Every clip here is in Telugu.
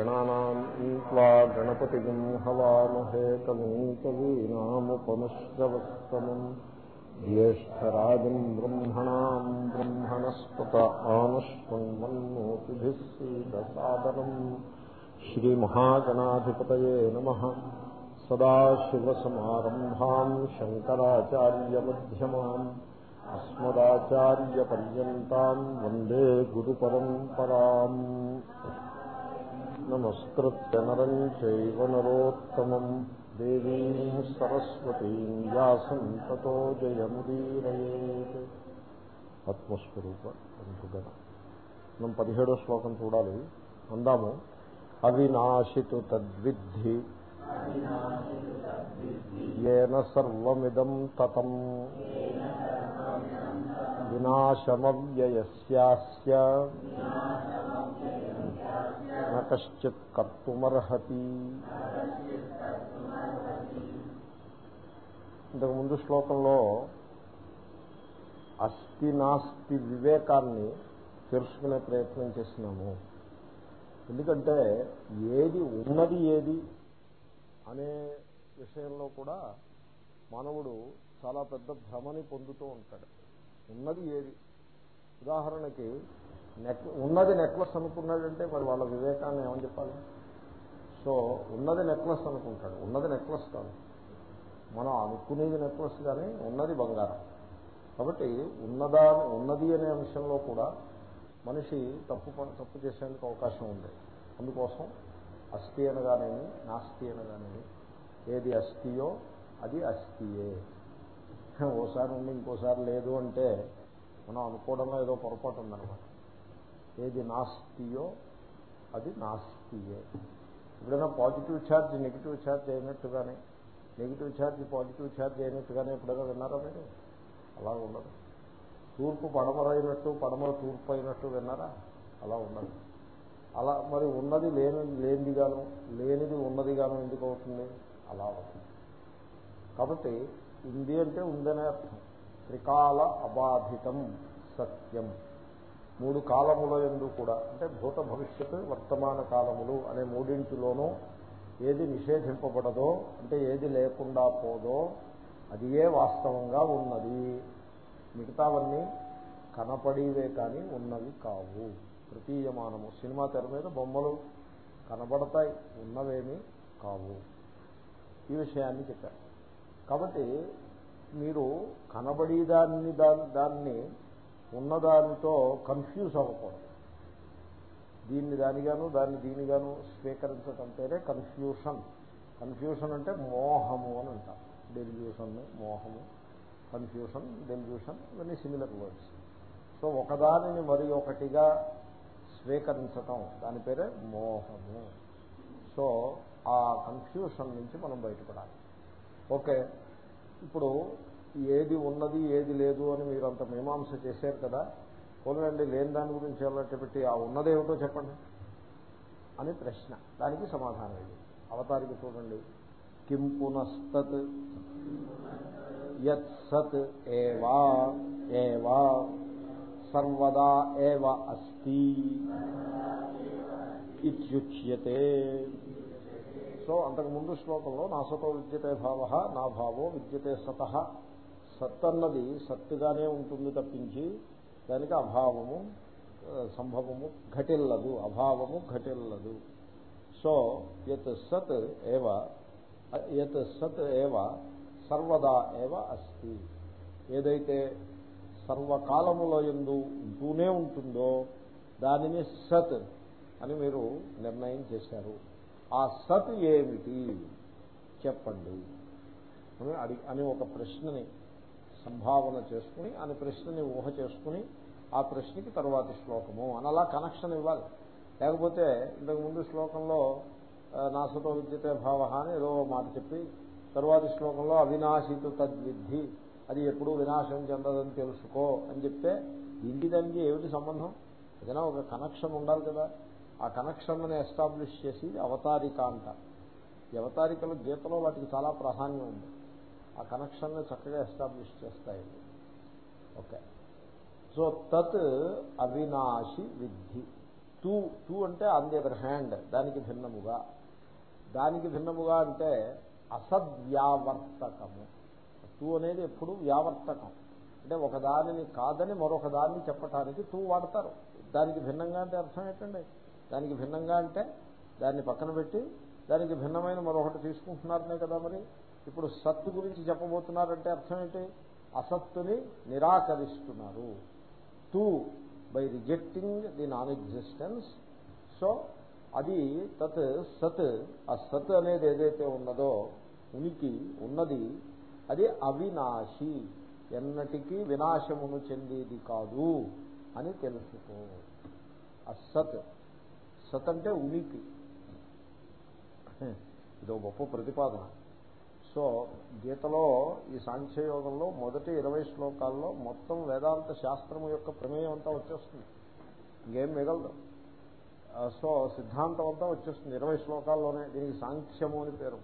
गणानाम् त्वा गणपतिगम् हवामहे कविम् कवीनामुपमश्रवस्तमम् ज्येष्ठराजम् ब्रह्मणाम् ब्रह्मणस्पत आनश्वन्मन्मोतिभिः सीदसादनम् श्रीमहागणाधिपतये नमः सदाशिवसमारम्भाम् शङ्कराचार्यमध्यमाम् अस्मदाचार्यपर्यन्ताम् वन्दे गुरुपरम्पराम् नमस्कृत्य नरम् चैव नरोत्तमम् देवीम् सरस्वतीम् व्यासम् ततो జయముదీరయేత్ ఆత్మస్వరూప బంధుగణ మనం పదిహేడో శ్లోకం చూడాలి అందాము అవినాశితు తద్విద్ధి ఏన సర్వమిదం తతం వినాశమవ్యయస్యాస్య నశ్చిత్ కర్తుమర్హతి. ఇంతకుముందు శ్లోకంలో అస్థి నాస్తి వివేకాన్ని తెలుసుకునే ప్రయత్నం చేసినాము. ఎందుకంటే ఏది ఉన్నది ఏది అనే విషయంలో కూడా మానవుడు చాలా పెద్ద భ్రమని పొందుతూ ఉంటాడు. ఉన్నది ఏది? ఉదాహరణకి నెక్ ఉన్నది నెక్లెస్ అనుకున్నాడంటే మరి వాళ్ళ వివేకాన్ని ఏమని చెప్పాలి? సో ఉన్నది నెక్లెస్ అనుకుంటాడు. ఉన్నది నెక్లెస్ కాదు. మనం అనుకునేది నెక్లెస్ కానీ ఉన్నది బంగారం. కాబట్టి ఉన్నదా ఉన్నది అనే అంశంలో కూడా మనిషి తప్పు తప్పు చేసేందుకు అవకాశం ఉంది. అందుకోసం అస్థి అనగానేమి నాస్తి అనగానేమి. ఏది అస్థియో అది అస్థియే. ఓసారి ఉండి ఇంకోసారి లేదు అంటే మనం అనుకోవడంలో ఏదో పొరపాటు ఉందనమాట ఏది నాస్తియో అది నాస్తియే. ఎప్పుడైనా పాజిటివ్ ఛార్జ్ నెగిటివ్ ఛార్జ్ అయినట్టుగానే నెగిటివ్ ఛార్జ్ పాజిటివ్ ఛార్జ్ అయినట్టుగానే ఎప్పుడైనా విన్నారా మీరు? అలా ఉండదు. తూర్పు పడమర అయినట్టు పడమర తూర్పు అయినట్టు విన్నారా? అలా ఉండదు. అలా మరి ఉన్నది లేని లేనిదిగాను లేనిది ఉన్నదిగాను ఎందుకు అవుతుంది? అలా అవుతుంది కాబట్టి ఉంది అంటే ఉందనే అర్థం. త్రికాల అబాధితం సత్యం. మూడు కాలముల ఎందు కూడా అంటే భూత భవిష్యత్ వర్తమాన కాలములు అనే మూడింటిలోనూ ఏది నిషేధింపబడదో అంటే ఏది లేకుండా పోదో అది ఏ వాస్తవంగా ఉన్నది. మిగతావన్నీ కనపడివే కానీ ఉన్నవి కావు. ప్రతీయమానము. సినిమా తెర మీద బొమ్మలు కనబడతాయి ఉన్నవేమీ కావు. ఈ విషయాన్ని చెప్పారు. కాబట్టి మీరు కనబడేదాన్ని దాన్ని దాన్ని ఉన్నదానితో కన్ఫ్యూజ్ అవ్వకూడదు. దీన్ని దానిగాను దాన్ని దీనిగాను స్వీకరించటం పేరే కన్ఫ్యూషన్. కన్ఫ్యూషన్ అంటే మోహము అని అంటారు డెల్యూషన్ మోహము కన్ఫ్యూషన్ డెల్యూషన్ ఇవన్నీ సిమిలర్ వర్డ్స్ సో ఒకదానిని మరి ఒకటిగా స్వీకరించటం దాని పేరే మోహము. సో ఆ కన్ఫ్యూషన్ నుంచి మనం బయటపడాలి. ఓకే. ఇప్పుడు ఏది ఉన్నది ఏది లేదు అని మీరు అంత మీమాంస చేశారు కదా పోలండి లేని దాని గురించి అలట్టు పెట్టి ఆ ఉన్నదేమిటో చెప్పండి అని ప్రశ్న. దానికి సమాధానం ఇది. అవతారికి చూడండి. కిం పునస్తత్? యత్ సత్ ఏవా? ఏవా? సర్వదా ఏవ అస్తి? ఇత్యుచ్యతే. సో అంతకు ముందు శ్లోకంలో నా సతో విద్యతే భావ నా భావో విద్యతే సత సత్ అన్నది సత్తుగానే ఉంటుంది తప్పించి దానికి అభావము సంభవము ఘటిల్లదు అభావము ఘటిల్లదు. సో యత్ సత్ ఏవ యత్ సత్ ఏవ సర్వదా ఏవ అస్తి. ఏదైతే సర్వకాలములో ఎందు ఉంటూనే ఉంటుందో దానిని సత్ అని మీరు నిర్ణయం చేశారు. ఆ సత్ ఏమిటి? చెప్పండి. అని ఒక ప్రశ్నని సంభావన చేసుకుని అని ప్రశ్నని ఊహ చేసుకుని ఆ ప్రశ్నకి తరువాతి శ్లోకము అని అలా కనెక్షన్ ఇవ్వాలి. లేకపోతే ఇంతకుముందు శ్లోకంలో నాసతో విద్యతే భావ అని ఏదో మాట చెప్పి తరువాతి శ్లోకంలో అవినాశితు తద్విద్ధి అది ఎప్పుడు వినాశం చెందదని తెలుసుకో అని చెప్తే ఇంటి దానికి ఏమిటి సంబంధం? ఏదైనా ఒక కనెక్షన్ ఉండాలి కదా. ఆ కనెక్షన్ని ఎస్టాబ్లిష్ చేసి అవతారిక అంట. ఈ అవతారికలు గీతలో వాటికి చాలా ప్రాధాన్యం ఉంది. ఆ కనెక్షన్ని చక్కగా ఎస్టాబ్లిష్ చేస్తాయి. ఓకే. సో తత్ అవినాశి విద్ధి. టూ టూ అంటే ఆన్ ది అదర్ హ్యాండ్ దానికి భిన్నముగా. దానికి భిన్నముగా అంటే అసద్వ్యావర్తకము. తూ అనేది ఎప్పుడు వ్యావర్తకం. అంటే ఒక దానిని కాదని మరొక దాన్ని చెప్పటానికి టూ వాడతారు. దానికి భిన్నంగా అంటే అర్థం ఏంటండి? దానికి భిన్నంగా అంటే దాన్ని పక్కన పెట్టి దానికి భిన్నమైన మరొకటి తీసుకుంటున్నారనే కదా మరి? ఇప్పుడు సత్తు గురించి చెప్పబోతున్నారంటే అర్థం ఏంటి? అసత్తుని నిరాకరిస్తున్నారు. Two by rejecting the non existence so అది తత్ సత్ ఆ సత్ అనేది ఏదైతే ఉన్నదో ఉనికి ఉన్నది అది అవినాశి ఎన్నటికీ వినాశమును చెందేది కాదు అని తెలుసుకో. అసత్ సత్ అంటే ఉనికి. ఇదో గొప్ప ప్రతిపాదన. సో గీతలో ఈ సాంఖ్యయోగంలో మొదటి ఇరవై శ్లోకాల్లో మొత్తం వేదాంత శాస్త్రము యొక్క ప్రమేయం అంతా వచ్చేస్తుంది. ఇంకేం మిగలదు. సో సిద్ధాంతం అంతా వచ్చేస్తుంది ఇరవై శ్లోకాల్లోనే. దీనికి సాంఖ్యము అని పేరు.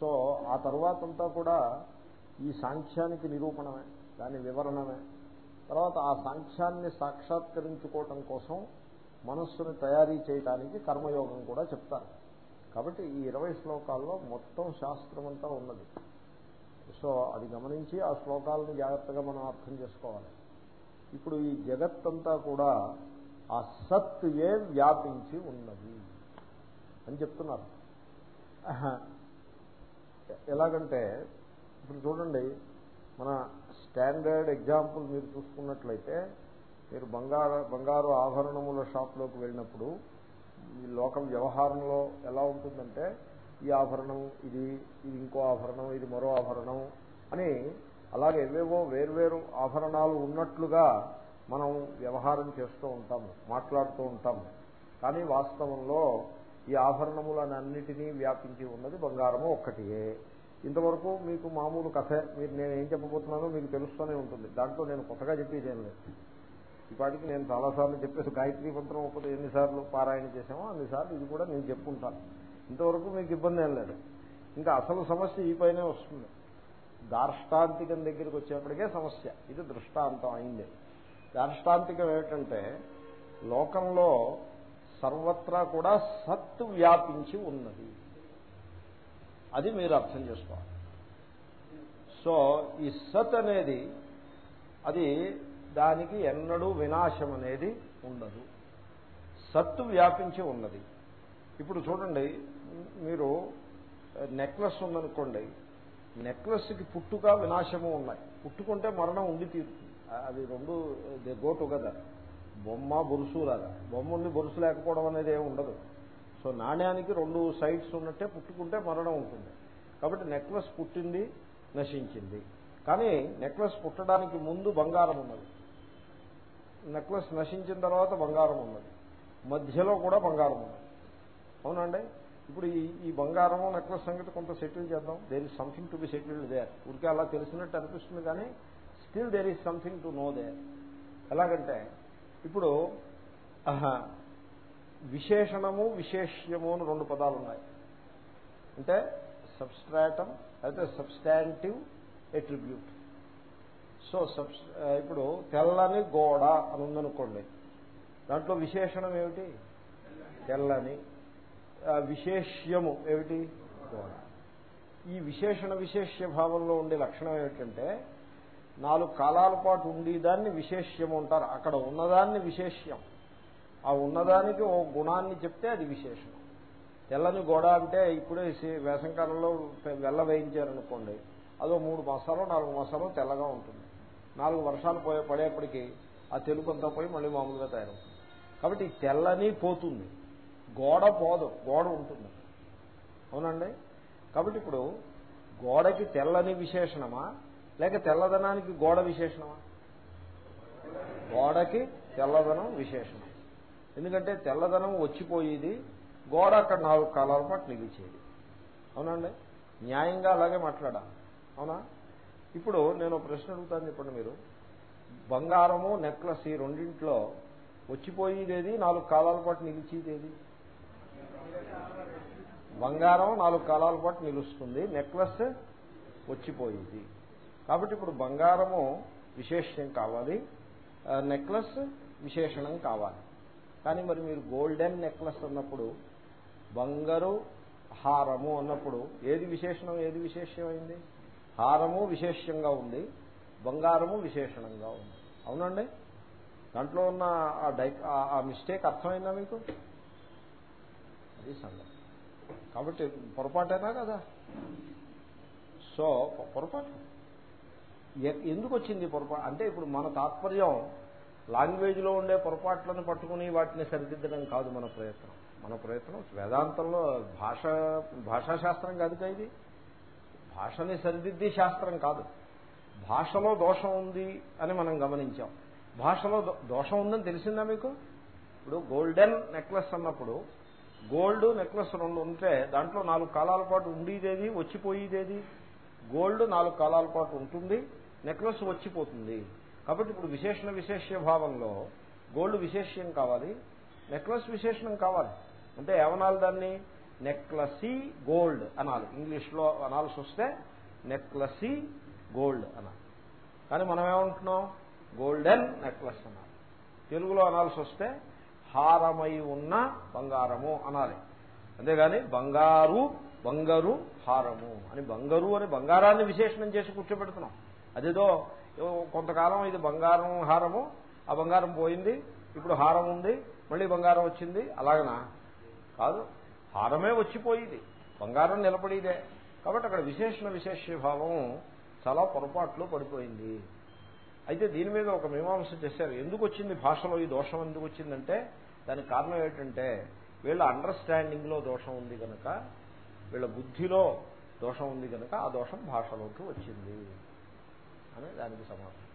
సో ఆ తర్వాతంతా కూడా ఈ సాంఖ్యానికి నిరూపణమే దాని వివరణమే. తర్వాత ఆ సాంఖ్యాన్ని సాక్షాత్కరించుకోవటం కోసం మనస్సును తయారీ చేయడానికి కర్మయోగం కూడా చెప్తారు. కాబట్టి ఈ ఇరవై శ్లోకాల్లో మొత్తం శాస్త్రం అంతా ఉన్నది. సో అది గమనించి ఆ శ్లోకాలను జాగ్రత్తగా మనం అర్థం చేసుకోవాలి. ఇప్పుడు ఈ జగత్తంతా కూడా ఆ సత్ ఏ వ్యాపించి ఉన్నది అని చెప్తున్నారు. ఎలాగంటే ఇప్పుడు చూడండి మన స్టాండర్డ్ ఎగ్జాంపుల్ మీరు చూసుకున్నట్లయితే మీరు బంగారు బంగారు ఆభరణముల షాప్లోకి వెళ్ళినప్పుడు ఈ లోకం వ్యవహారంలో ఎలా ఉంటుందంటే ఈ ఆభరణం ఇది ఇది ఇంకో ఆభరణం ఇది మరో ఆభరణం అని అలాగే ఏవేవో వేర్వేరు ఆభరణాలు ఉన్నట్లుగా మనం వ్యవహారం చేస్తూ ఉంటాము మాట్లాడుతూ ఉంటాము. కానీ వాస్తవంలో ఈ ఆభరణములన్నిటినీ వ్యాపించి ఉన్నది బంగారము ఒక్కటియే. ఇంతవరకు మీకు మామూలు కథ మీరు నేను ఏం చెప్పబోతున్నానో మీకు తెలుస్తూనే ఉంటుంది. దాంట్లో నేను కొత్తగా చెప్పేది ఏం లేదు. ఇప్పటికి నేను చాలాసార్లు చెప్పేసి గాయత్రి మంత్రం ఒకటి ఎన్నిసార్లు పారాయణ చేసామో అన్నిసార్లు ఇది కూడా నేను చెప్పుకుంటాను. ఇంతవరకు మీకు ఇబ్బంది ఏం లేదు. ఇంకా అసలు సమస్య ఈ పైనే వస్తుంది. దార్ష్టాంతికం దగ్గరికి వచ్చేప్పటికే సమస్య. ఇది దృష్టాంతం అయింది. దార్ష్టాంతికం ఏమిటంటే లోకంలో సర్వత్రా కూడా సత్ వ్యాపించి ఉన్నది. అది మీరు అర్థం చేసుకోవాలి. సో ఈ సత్ అనేది అది దానికి ఎన్నడూ వినాశం అనేది ఉండదు. సత్తు వ్యాపించి ఉన్నది. ఇప్పుడు చూడండి మీరు నెక్లెస్ ఉందనుకోండి నెక్లెస్కి పుట్టుక వినాశము ఉన్నాయి. పుట్టుకుంటే మరణం ఉండి తీరుతుంది. అది రెండు దే గో టుగెదర్. బొమ్మ బొరుసు లాగా. బొమ్మ ఉండి బొరుసు లేకపోవడం అనేది ఏమి ఉండదు. సో నాణ్యానికి రెండు సైడ్స్ ఉన్నట్టే పుట్టుకుంటే మరణం ఉంటుంది. కాబట్టి నెక్లెస్ పుట్టింది నశించింది. కానీ నెక్లెస్ పుట్టడానికి ముందు బంగారం ఉన్నది. నెక్లెస్ నశించిన తర్వాత బంగారం ఉన్నది. మధ్యలో కూడా బంగారం ఉన్నది. అవునండి? ఇప్పుడు ఈ ఈ బంగారము నెక్లెస్ సంగతి కొంత సెటిల్ చేద్దాం. There is something to be settled there ఊరికే అలా తెలిసినట్టు అనిపిస్తుంది కానీ still there is something to know there ఎలాగంటే ఇప్పుడు విశేషణము విశేష్యము అని రెండు పదాలు ఉన్నాయి. అంటే సబ్స్ట్రాటం అయితే సబ్స్టాంటివ్ ఎట్రిబ్యూట్ సో సబ్ ఇప్పుడు తెల్లని గోడ అని ఉందనుకోండి దాంట్లో విశేషణం ఏమిటి? తెల్లని విశేష్యము ఏమిటి? గోడ. ఈ విశేషణ విశేష్య భావంలో ఉండే లక్షణం ఏమిటంటే నాలుగు కాలాల పాటు ఉండేదాన్ని విశేష్యము అంటారు. అక్కడ ఉన్నదాన్ని విశేష్యం. ఆ ఉన్నదానికి ఓ గుణాన్ని చెప్తే అది విశేషణం. తెల్లని గోడ అంటే ఇప్పుడే వేసంకాలంలో వెల్ల వేయించారనుకోండి అదో మూడు మాసాలు నాలుగు మాసాలు తెల్లగా ఉంటుంది. నాలుగు వర్షాలు పోయే పడేప్పటికీ ఆ తెలుపు అంతా పోయి మళ్ళీ మామూలుగా తయారవుతుంది. కాబట్టి తెల్లని పోతుంది. గోడ పోదు గోడ ఉంటుంది. అవునండి? కాబట్టి ఇప్పుడు గోడకి తెల్లని విశేషణమా? లేక తెల్లదనానికి గోడ విశేషణమా? గోడకి తెల్లదనం విశేషణం. ఎందుకంటే తెల్లదనం వచ్చిపోయేది గోడ అక్కడ నాలుగు కాలాల పాటు నిలిచేది. అవునండి? న్యాయంగా అలాగే మాట్లాడాలి. అవునా? ఇప్పుడు నేను ప్రశ్న అడుగుతాను చెప్పండి మీరు. బంగారము నెక్లెస్ ఈ రెండింట్లో వచ్చిపోయేదేది? నాలుగు కాలాల పాటు నిలిచేదేది? బంగారం నాలుగు కాలాల పాటు నిలుస్తుంది నెక్లెస్ వచ్చిపోయేది. కాబట్టి ఇప్పుడు బంగారము విశేషం కావాలి నెక్లెస్ విశేషణం కావాలి. కానీ మరి మీరు గోల్డెన్ నెక్లెస్ అన్నప్పుడు బంగారు హారము అన్నప్పుడు ఏది విశేషణం ఏది విశేషమైంది? హారము విశేషంగా ఉంది బంగారము విశేషణంగా ఉంది. అవునండి? దాంట్లో ఉన్న ఆ డై ఆ మిస్టేక్ అర్థమైందా మీకు? అది సంగతి. కాబట్టి పొరపాటేనా కదా? సో పొరపాటు. ఎందుకు వచ్చింది పొరపాటు అంటే ఇప్పుడు మన తాత్పర్యం లాంగ్వేజ్లో ఉండే పొరపాట్లను పట్టుకుని వాటిని సరిదిద్దడం కాదు మన ప్రయత్నం. మన ప్రయత్నం వేదాంతంలో భాష భాషాశాస్త్రం కాదు ఇది? భాషని సరిదిద్ది శాస్త్రం కాదు. భాషలో దోషం ఉంది అని మనం గమనించాం. భాషలో దోషం ఉందని తెలిసిందా మీకు? ఇప్పుడు గోల్డెన్ నెక్లెస్ అన్నప్పుడు గోల్డ్ నెక్లెస్ రెండు ఉంటే దాంట్లో నాలుగు కాలాల పాటు ఉండేదేది వచ్చిపోయేదేది? గోల్డ్ నాలుగు కాలాల పాటు ఉంటుంది నెక్లెస్ వచ్చిపోతుంది. కాబట్టి ఇప్పుడు విశేషణ విశేష భావంలో గోల్డ్ విశేష్యం కావాలి నెక్లెస్ విశేషణం కావాలి. అంటే ఏమనాలి దాన్ని? నెక్లసీ గోల్డ్ అనాలి. ఇంగ్లీష్లో అనాల్సి వస్తే నెక్లసీ గోల్డ్ అనాలి. కానీ మనం ఏమంటున్నాం? గోల్డెన్ నెక్లెస్ అనాలి. తెలుగులో అనాల్సి వస్తే హారమై ఉన్న బంగారము అనాలి. అంతేగాని బంగారు బంగారు హారము అని బంగారు అని బంగారాన్ని విశేషణం చేసి కూర్చోబెడుతున్నాం. అదేదో కొంతకాలం ఇది బంగారం హారము ఆ బంగారం పోయింది ఇప్పుడు హారం ఉంది మళ్ళీ బంగారం వచ్చింది అలాగనా? కాదు. హారమే వచ్చిపోయేది. బంగారం నిలబడిదే. కాబట్టి అక్కడ విశేషణ విశేష భావం చాలా పొరపాట్లో పడిపోయింది. అయితే దీని మీద ఒక మీమాంస చేశారు. ఎందుకు వచ్చింది భాషలో ఈ దోషం ఎందుకు వచ్చిందంటే దానికి కారణం ఏంటంటే వీళ్ళ అండర్స్టాండింగ్లో దోషం ఉంది కనుక వీళ్ళ బుద్ధిలో దోషం ఉంది కనుక ఆ దోషం భాషలోకి వచ్చింది అని దానికి సమాధానం.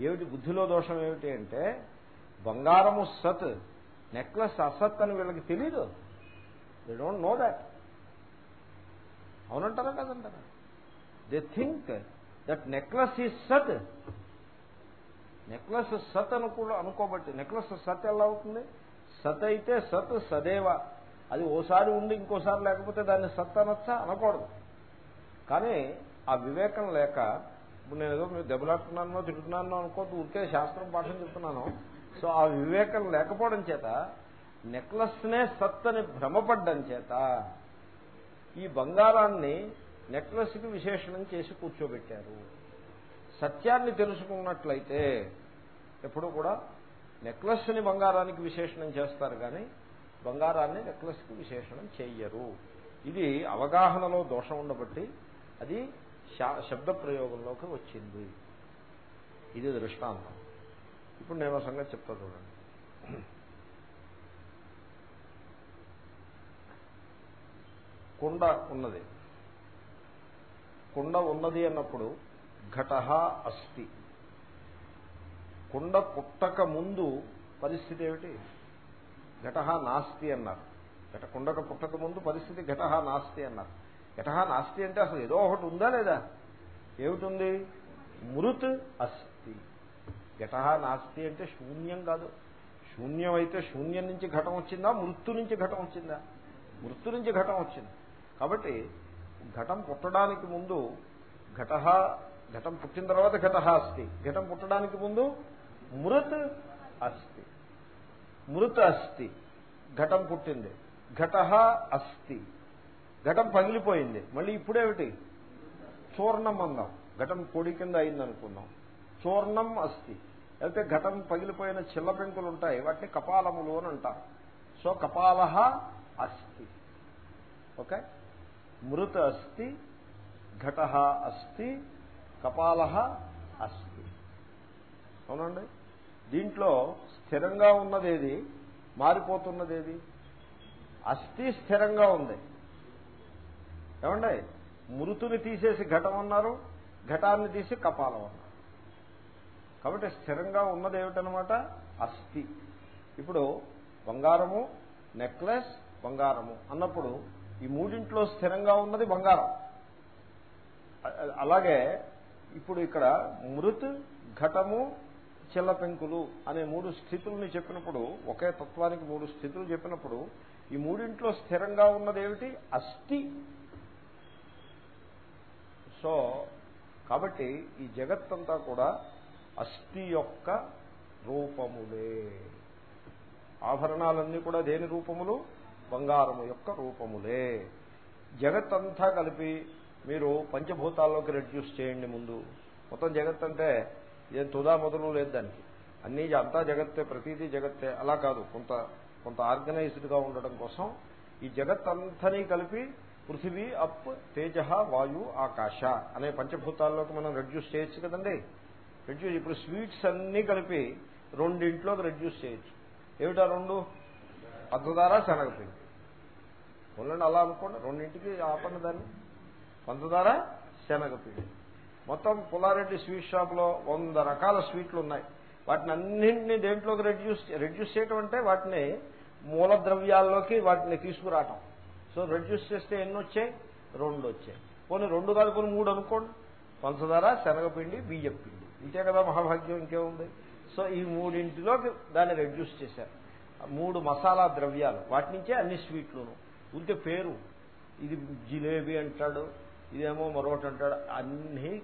ఏమిటి బుద్ధిలో దోషం ఏమిటి అంటే బంగారము సత్ నెక్లెస్ అసత్ అని వీళ్ళకి తెలీదు. దే డోంట్ నో దాట్ అవునంటారా కదంటారా? They think that necklace is సత్ నెక్లెస్ సత్ అనుకో అనుకోబట్టి నెక్లెస్ సత్ ఎలా అవుతుంది? సత్ అయితే సత్ సదేవ అది ఓసారి ఉండి ఇంకోసారి లేకపోతే దాన్ని సత్ అనొచ్చా? అనకూడదు. కానీ ఆ వివేకం లేక ఇప్పుడు నేను ఏదో మీరు దెబ్బలాడుతున్నానో తిడుతున్నానో అనుకోద్దు ఊరికే శాస్త్రం పాఠం చెప్తున్నాను. సో ఆ వివేకం లేకపోవడం చేత నెక్లెస్నే సత్ అని భ్రమపడ్డం చేత ఈ బంగారాన్ని నెక్లెస్కి విశేషణం చేసి కూర్చోబెట్టారు. సత్యాన్ని తెలుసుకున్నట్లయితే ఎప్పుడు కూడా నెక్లెస్ని బంగారానికి విశేషణం చేస్తారు కానీ బంగారాన్ని నెక్లెస్కి విశేషణం చెయ్యరు. ఇది అవగాహనలో దోషం ఉండబట్టి అది శబ్ద ప్రయోగంలోకి వచ్చింది. ఇది దృష్టాంతం. ఇప్పుడు నేను సంగతి చెప్తా చూడండి. కుండ ఉన్నది. కుండ ఉన్నది అన్నప్పుడు ఘట అస్థి కుండ పుట్టక ముందు పరిస్థితి ఏమిటి? ఘట నాస్తి అన్నారు. ఘట కుండక పుట్టక ముందు పరిస్థితి ఘట నాస్తి అన్నారు. ఘట నాస్తి అంటే అసలు ఏదో ఒకటి ఉందా లేదా? ఏమిటుంది? మృత్ అస్థి ఘట నాస్తి అంటే శూన్యం కాదు. శూన్యం అయితే శూన్యం నుంచి ఘటం వచ్చిందా? మృతు నుంచి ఘటం వచ్చిందా? మృతు నుంచి ఘటం వచ్చింది. కాబట్టి ఘటం పుట్టడానికి ముందు ఘట ఘటం పుట్టిన తర్వాత ఘట అస్థి ఘటం పుట్టడానికి ముందు మృత్ అస్థి మృత్ అస్థి ఘటం పుట్టింది. ఘట అస్థి ఘటం పగిలిపోయింది. మళ్ళీ ఇప్పుడేమిటి? చూర్ణం అందాం ఘటం పొడి కింద అయిందనుకున్నాం. చూర్ణం అస్థి అయితే ఘటం పగిలిపోయిన చిల్ల పెంకులు ఉంటాయి వాటిని కపాలములు అని అంటారు. సో కపాల అస్థి ఓకే? మృత అస్థి ఘట అస్థి కపాల అస్థి అవునండి? దీంట్లో స్థిరంగా ఉన్నదేది? మారిపోతున్నదేది? అస్థి స్థిరంగా ఉంది. ఏమండి? మృతుని తీసేసి ఘటం అన్నారు ఘటాన్ని తీసి కపాలం అన్నారు. కాబట్టి స్థిరంగా ఉన్నది ఏమిటనమాట అస్థి. ఇప్పుడు బంగారము నెక్లెస్ బంగారము అన్నప్పుడు ఈ మూడింట్లో స్థిరంగా ఉన్నది బంగారం. అలాగే ఇప్పుడు ఇక్కడ మృత్ ఘటము చిల్లపెంకులు అనే మూడు స్థితుల్ని చెప్పినప్పుడు ఒకే తత్వానికి మూడు స్థితులు చెప్పినప్పుడు ఈ మూడింట్లో స్థిరంగా ఉన్నది ఏమిటి? అస్థి. సో కాబట్టి ఈ జగత్తంతా కూడా అస్థి యొక్క రూపములే. ఆభరణాలన్నీ కూడా దేని రూపములు? బంగారము యొక్క రూపములే. జగత్తంతా కలిపి మీరు పంచభూతాల్లోకి రెడ్యూస్ చేయండి ముందు. మొత్తం జగత్ అంటే ఏం తుదా మొదలు లేదు దానికి. అన్నీ అంతా జగత్తే ప్రతీది జగత్తే. అలా కాదు. కొంత కొంత ఆర్గనైజ్డ్గా ఉండడం కోసం ఈ జగత్తంతని కలిపి పృథివీ అప్ తేజ వాయు ఆకాశ అనే పంచభూతాల్లోకి మనం రెడ్యూస్ చేయొచ్చు కదండి. రెడ్యూస్ ఇప్పుడు స్వీట్స్ అన్నీ కలిపి రెండింట్లోకి రెడ్యూస్ చేయొచ్చు. ఏమిటా రెండు? పంచదార శనగపిండి. ఉండండి అలా అనుకోండి. రెండింటికి ఆపండి దాన్ని. పంచదార శనగపిండి మొత్తం పుల్లారెడ్డి స్వీట్ షాప్లో వంద రకాల స్వీట్లు ఉన్నాయి వాటిని అన్నింటినీ దేంట్లోకి రెడ్యూస్ రెడ్యూస్ చేయటం అంటే వాటిని మూల ద్రవ్యాల్లోకి వాటిని తీసుకురావటం. సో రెడ్యూస్ చేస్తే ఎన్ని వచ్చాయి రెండు వచ్చాయి పోనీ రెండు కలుపుని మూడు అనుకోండి. పంచదార శనగపిండి బియ్యం పిండి. ఇంతే కదా మహాభాగ్యం ఇంకేముంది? సో ఈ మూడింటిలోకి దాన్ని రెడ్యూస్ చేశారు. మూడు మసాలా ద్రవ్యాలు. వాటి నుంచే అన్ని స్వీట్లును. ఉంటే పేరు. ఇది జిలేబీ అంటాడు ఇదేమో మరొకటి అంటాడు. అన్నీ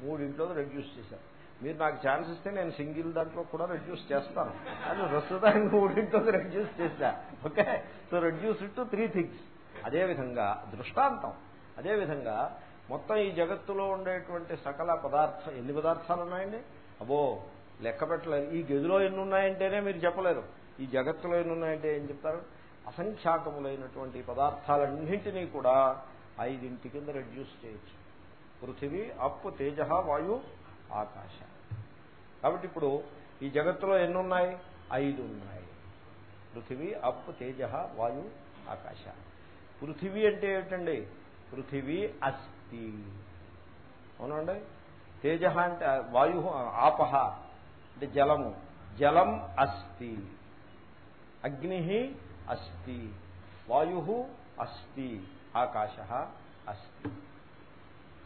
మూడింట్లో రెడ్యూస్ చేశారు. మీరు నాకు ఛాన్స్ ఇస్తే నేను సింగిల్ దాంట్లో కూడా రెడ్యూస్ చేస్తాను. అది ప్రస్తుతానికి మూడింట్లో రెడ్యూస్ చేశా. Okay? So reduce to three things. అదేవిధంగా దృష్టాంతం. అదేవిధంగా మొత్తం ఈ జగత్తులో ఉండేటువంటి సకల పదార్థ ఎన్ని పదార్థాలు ఉన్నాయండి? అబో లెక్క పెట్టలేదు. ఈ గదిలో ఎన్ని ఉన్నాయంటేనే మీరు చెప్పలేరు. ఈ జగత్తులో ఎన్ని ఉన్నాయంటే ఏం చెప్తారు? అసంఖ్యాకములైనటువంటి పదార్థాలన్నింటినీ కూడా ఐదింటి కింద రెడ్యూస్ చేయొచ్చు. పృథివీ అప్ తేజ వాయు ఆకాశ. కాబట్టి ఇప్పుడు ఈ జగత్తులో ఎన్ని ఉన్నాయి ఐదు ఉన్నాయి పృథివీ అప్ తేజ వాయు ఆకాశ. పృథివీ అంటే ఏమిటండి? పృథివీ అస్థి. అవునండి? తేజ అంటే వాయు ఆపహ అంటే జలము. జలం అస్థి. అగ్ని అస్థి వాయు అస్థి ఆకాశ అస్తి.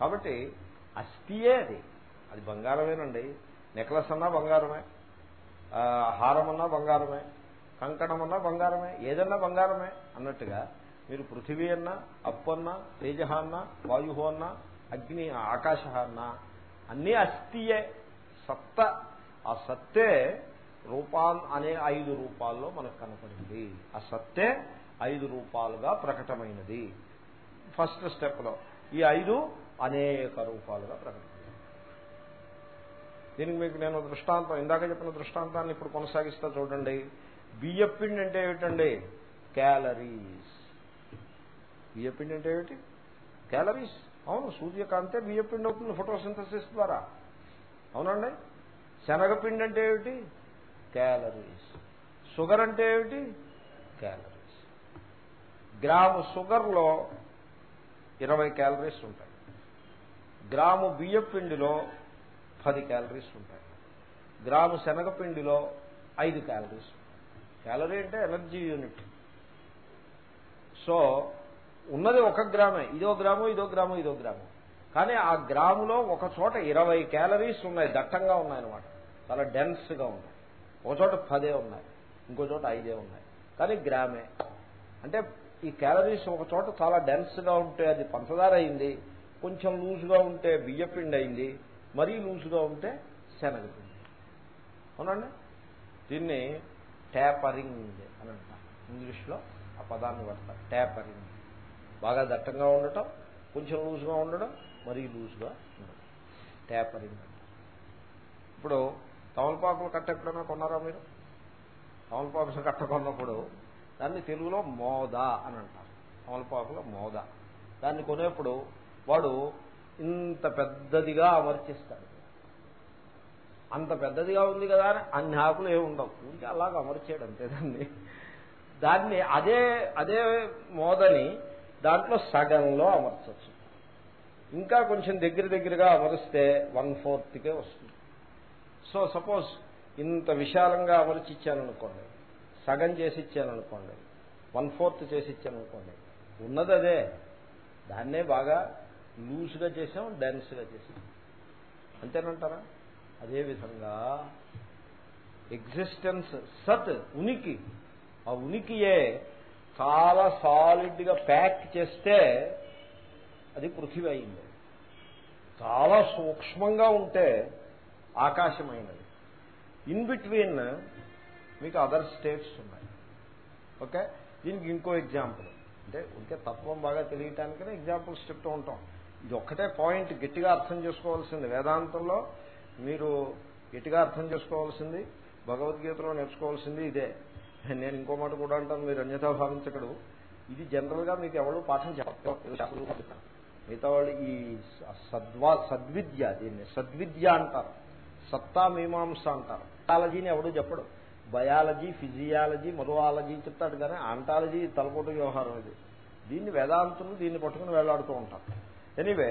కాబట్టి అస్థియే అది. అది బంగారమేనండి. నెక్లెస్ అన్నా బంగారమే హారమన్నా బంగారమే. కంకణమన్నా బంగారమే. ఏదన్నా బంగారమే అన్నట్టుగా మీరు పృథివీ అన్నా అప్పు అన్నా తేజ అన్నా వాయు అన్నా అగ్ని ఆకాశ అన్నా అన్నీ అస్థియే. సత్త. ఆ సత్తే రూపాన్ అనే ఐదు రూపాల్లో మనకు కనపడింది. ఆ సత్తే ఐదు రూపాలుగా ప్రకటమైనది. ఫస్ట్ స్టెప్లో ఈ ఐదు అనేక రూపాలుగా ప్రకటమైనది దీనికి మీకు నేను దృష్టాంతం ఇందాక చెప్పిన దృష్టాంతాన్ని ఇప్పుడు కొనసాగిస్తా చూడండి. బియ్యపిండి అంటే ఏమిటండి? క్యాలరీస్. బియ్యపిండి అంటే ఏమిటి? క్యాలరీస్. అవును సూర్యకాంతే బియ్యపిండి అవుతుంది ఫోటోసింథసిస్ ద్వారా. అవునండి? శనగపిండి అంటే ఏమిటి? క్యాలరీస్ షుగర్ అంటే ఏమిటి? క్యాలరీస్ గ్రాము షుగర్లో ఇరవై క్యాలరీస్ ఉంటాయి. గ్రాము బియ్యపిండిలో పది క్యాలరీస్ ఉంటాయి. గ్రాము శనగపిండిలో ఐదు క్యాలరీస్ క్యాలరీ అంటే ఎనర్జీ యూనిట్ సో ఉన్నది ఒక గ్రామే. ఇదో గ్రాము ఇదో గ్రాము ఇదో గ్రాము. కానీ ఆ గ్రాములో ఒక చోట ఇరవై క్యాలరీస్ ఉన్నాయి. దట్టంగా ఉన్నాయన్నమాట. చాలా డెన్స్గా ఉన్నాయి. ఒక చోట పదే ఉన్నాయి ఇంకో చోట ఐదే ఉన్నాయి. కానీ గ్రామే. అంటే ఈ క్యాలరీస్ ఒక చోట చాలా డెన్స్గా ఉంటే అది పంచదార అయింది కొంచెం లూజ్గా ఉంటే బియ్యపిండి అయింది మరీ లూజ్గా ఉంటే శనగపిండి అవునండి? దీన్ని ట్యాపరింగ్ అని అంటారు. ఇంగ్లీష్లో ఆ పదాన్ని పడతారు ట్యాపరింగ్ బాగా దట్టంగా ఉండటం కొంచెం లూజ్గా ఉండడం మరీ లూజ్గా ఉండడం ట్యాపరింగ్ ఇప్పుడు తమలపాకులు కట్ట ఎప్పుడైనా కొన్నారా మీరు? తమలపాకులు కట్ట కొన్నప్పుడు దాన్ని తెలుగులో మోద అని అంటారు. తమలపాకుల మోద. దాన్ని కొనేప్పుడు వాడు ఇంత పెద్దదిగా అమర్చిస్తాడు. అంత పెద్దదిగా ఉంది కదా అని అన్ని ఆకులు ఏమి ఉండవు. ఇంకా అలాగ అమర్చాడు అంతే దాన్ని. దాన్ని అదే అదే మోదని దాంట్లో సగంలో అమర్చచ్చు. ఇంకా కొంచెం దగ్గర దగ్గరగా అమరిస్తే వన్ ఫోర్త్కే వస్తుంది. సో సపోజ్ ఇంత విశాలంగా అమర్చి ఇచ్చాననుకోండి సగం చేసి ఇచ్చాననుకోండి వన్ ఫోర్త్ చేసి ఇచ్చాననుకోండి ఉన్నది అదే. దాన్నే బాగా లూజ్గా చేసాం డెన్స్గా చేసాం. అంతేనంటారా? అదేవిధంగా ఎగ్జిస్టెన్స్ సత్ ఉనికి ఆ ఉనికియే చాలా సాలిడ్గా ప్యాక్ చేస్తే అది పృథివీ అయింది. చాలా సూక్ష్మంగా ఉంటే ఆకాశమైనది. ఇన్ బిట్వీన్ మీకు అదర్ స్టేట్స్ ఉన్నాయి. ఓకే దీనికి ఇంకో ఎగ్జాంపుల్ అంటే ఉంటే తత్వం బాగా తెలియటానికనే ఎగ్జాంపుల్స్ చెప్తూ ఉంటాం. ఇది ఒక్కటే పాయింట్ గట్టిగా అర్థం చేసుకోవాల్సింది. వేదాంతంలో మీరు గట్టిగా అర్థం చేసుకోవాల్సింది. భగవద్గీతలో నేర్చుకోవాల్సింది ఇదే. నేను ఇంకో మాట కూడా అంటాను మీరు అన్యథా భావించకడు ఇది జనరల్గా మీకు ఎవరు పాఠం చెప్పారు. మిగతా వాళ్ళు ఈ సద్వా సద్విద్య దీన్ని సద్విద్య అంటారు. సత్తా మీమాంస అంటారు. ఆంటాలజీని ఎవడు చెప్పడు. బయాలజీ ఫిజియాలజీ మొదవాలజీ చెప్తాడు కానీ ఆంటాలజీ తలపోటు వ్యవహారం ఇది. దీన్ని వేదాంతులు దీన్ని పట్టుకుని వేలాడుతూ ఉంటారు. ఎనీవే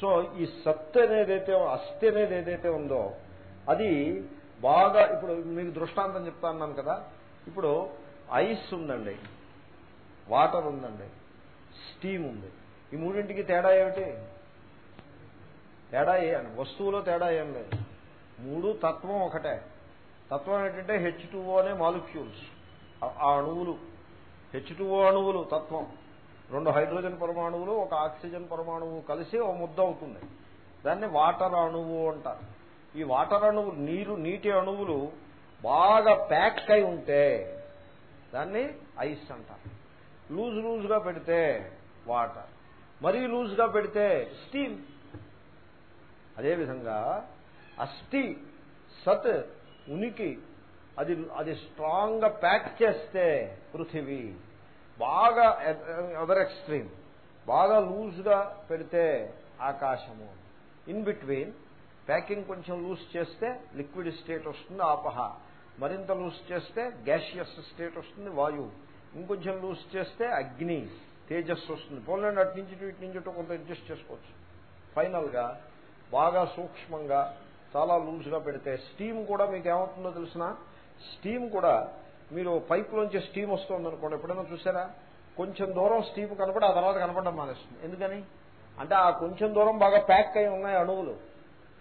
సో ఈ సత్ అనేదైతే అస్థి అనేది ఏదైతే ఉందో అది బాగా ఇప్పుడు మీకు దృష్టాంతం చెప్తా అన్నాను కదా ఇప్పుడు ఐస్ ఉందండి వాటర్ ఉందండి స్టీమ్ ఉంది. ఈ మూడింటికి తేడా ఏమిటి? తేడా ఏ వస్తువులో తేడా ఏం లేదు. మూడు తత్వం ఒకటే. తత్వం ఏంటంటే హెచ్ టూఓ అనే మాలిక్యూల్స్ ఆ అణువులు. హెచ్ టూఓ అణువులు తత్వం. రెండు హైడ్రోజన్ పరమాణువులు ఒక ఆక్సిజన్ పరమాణువు కలిసి ఒక ముద్ద అవుతుంది. దాన్ని వాటర్ అణువు అంటారు. ఈ వాటర్ అణువులు నీరు నీటి అణువులు బాగా ప్యాక్ అయి ఉంటే దాన్ని ఐస్ అంటారు. లూజ్ లూజ్గా పెడితే వాటర్. మరీ లూజ్గా పెడితే స్టీమ్ అదేవిధంగా అస్థి సత్ ఉనికి. అది అది స్ట్రాంగ్గా ప్యాక్ చేస్తే పృథివీ. బాగా అదర్ ఎక్స్ట్రీమ్ బాగా లూజ్గా పెడితే ఆకాశము. ఇన్ బిట్వీన్ ప్యాకింగ్ కొంచెం లూజ్ చేస్తే లిక్విడ్ స్టేట్ వస్తుంది ఆపహ. మరింత లూజ్ చేస్తే గ్యాషియస్ స్టేట్ వస్తుంది వాయువు ఇంకొంచెం లూజ్ చేస్తే అగ్ని తేజస్సు వస్తుంది. పోలండి అటు నుంచి ఇటు నుంచి కొంత అడ్జస్ట్ చేసుకోవచ్చు. ఫైనల్గా బాగా సూక్ష్మంగా చాలా లూజ్గా పెడితే స్టీమ్ కూడా మీకు ఏమవుతుందో తెలిసిన స్టీమ్ కూడా మీరు పైప్లోంచి స్టీమ్ వస్తుందనుకోండి ఎప్పుడైనా చూసారా? కొంచెం దూరం స్టీమ్ కనపడి ఆ తర్వాత కనపడడం మానేస్తుంది. ఎందుకని? అంటే ఆ కొంచెం దూరం బాగా ప్యాక్ అయి ఉన్నాయి అణువులు.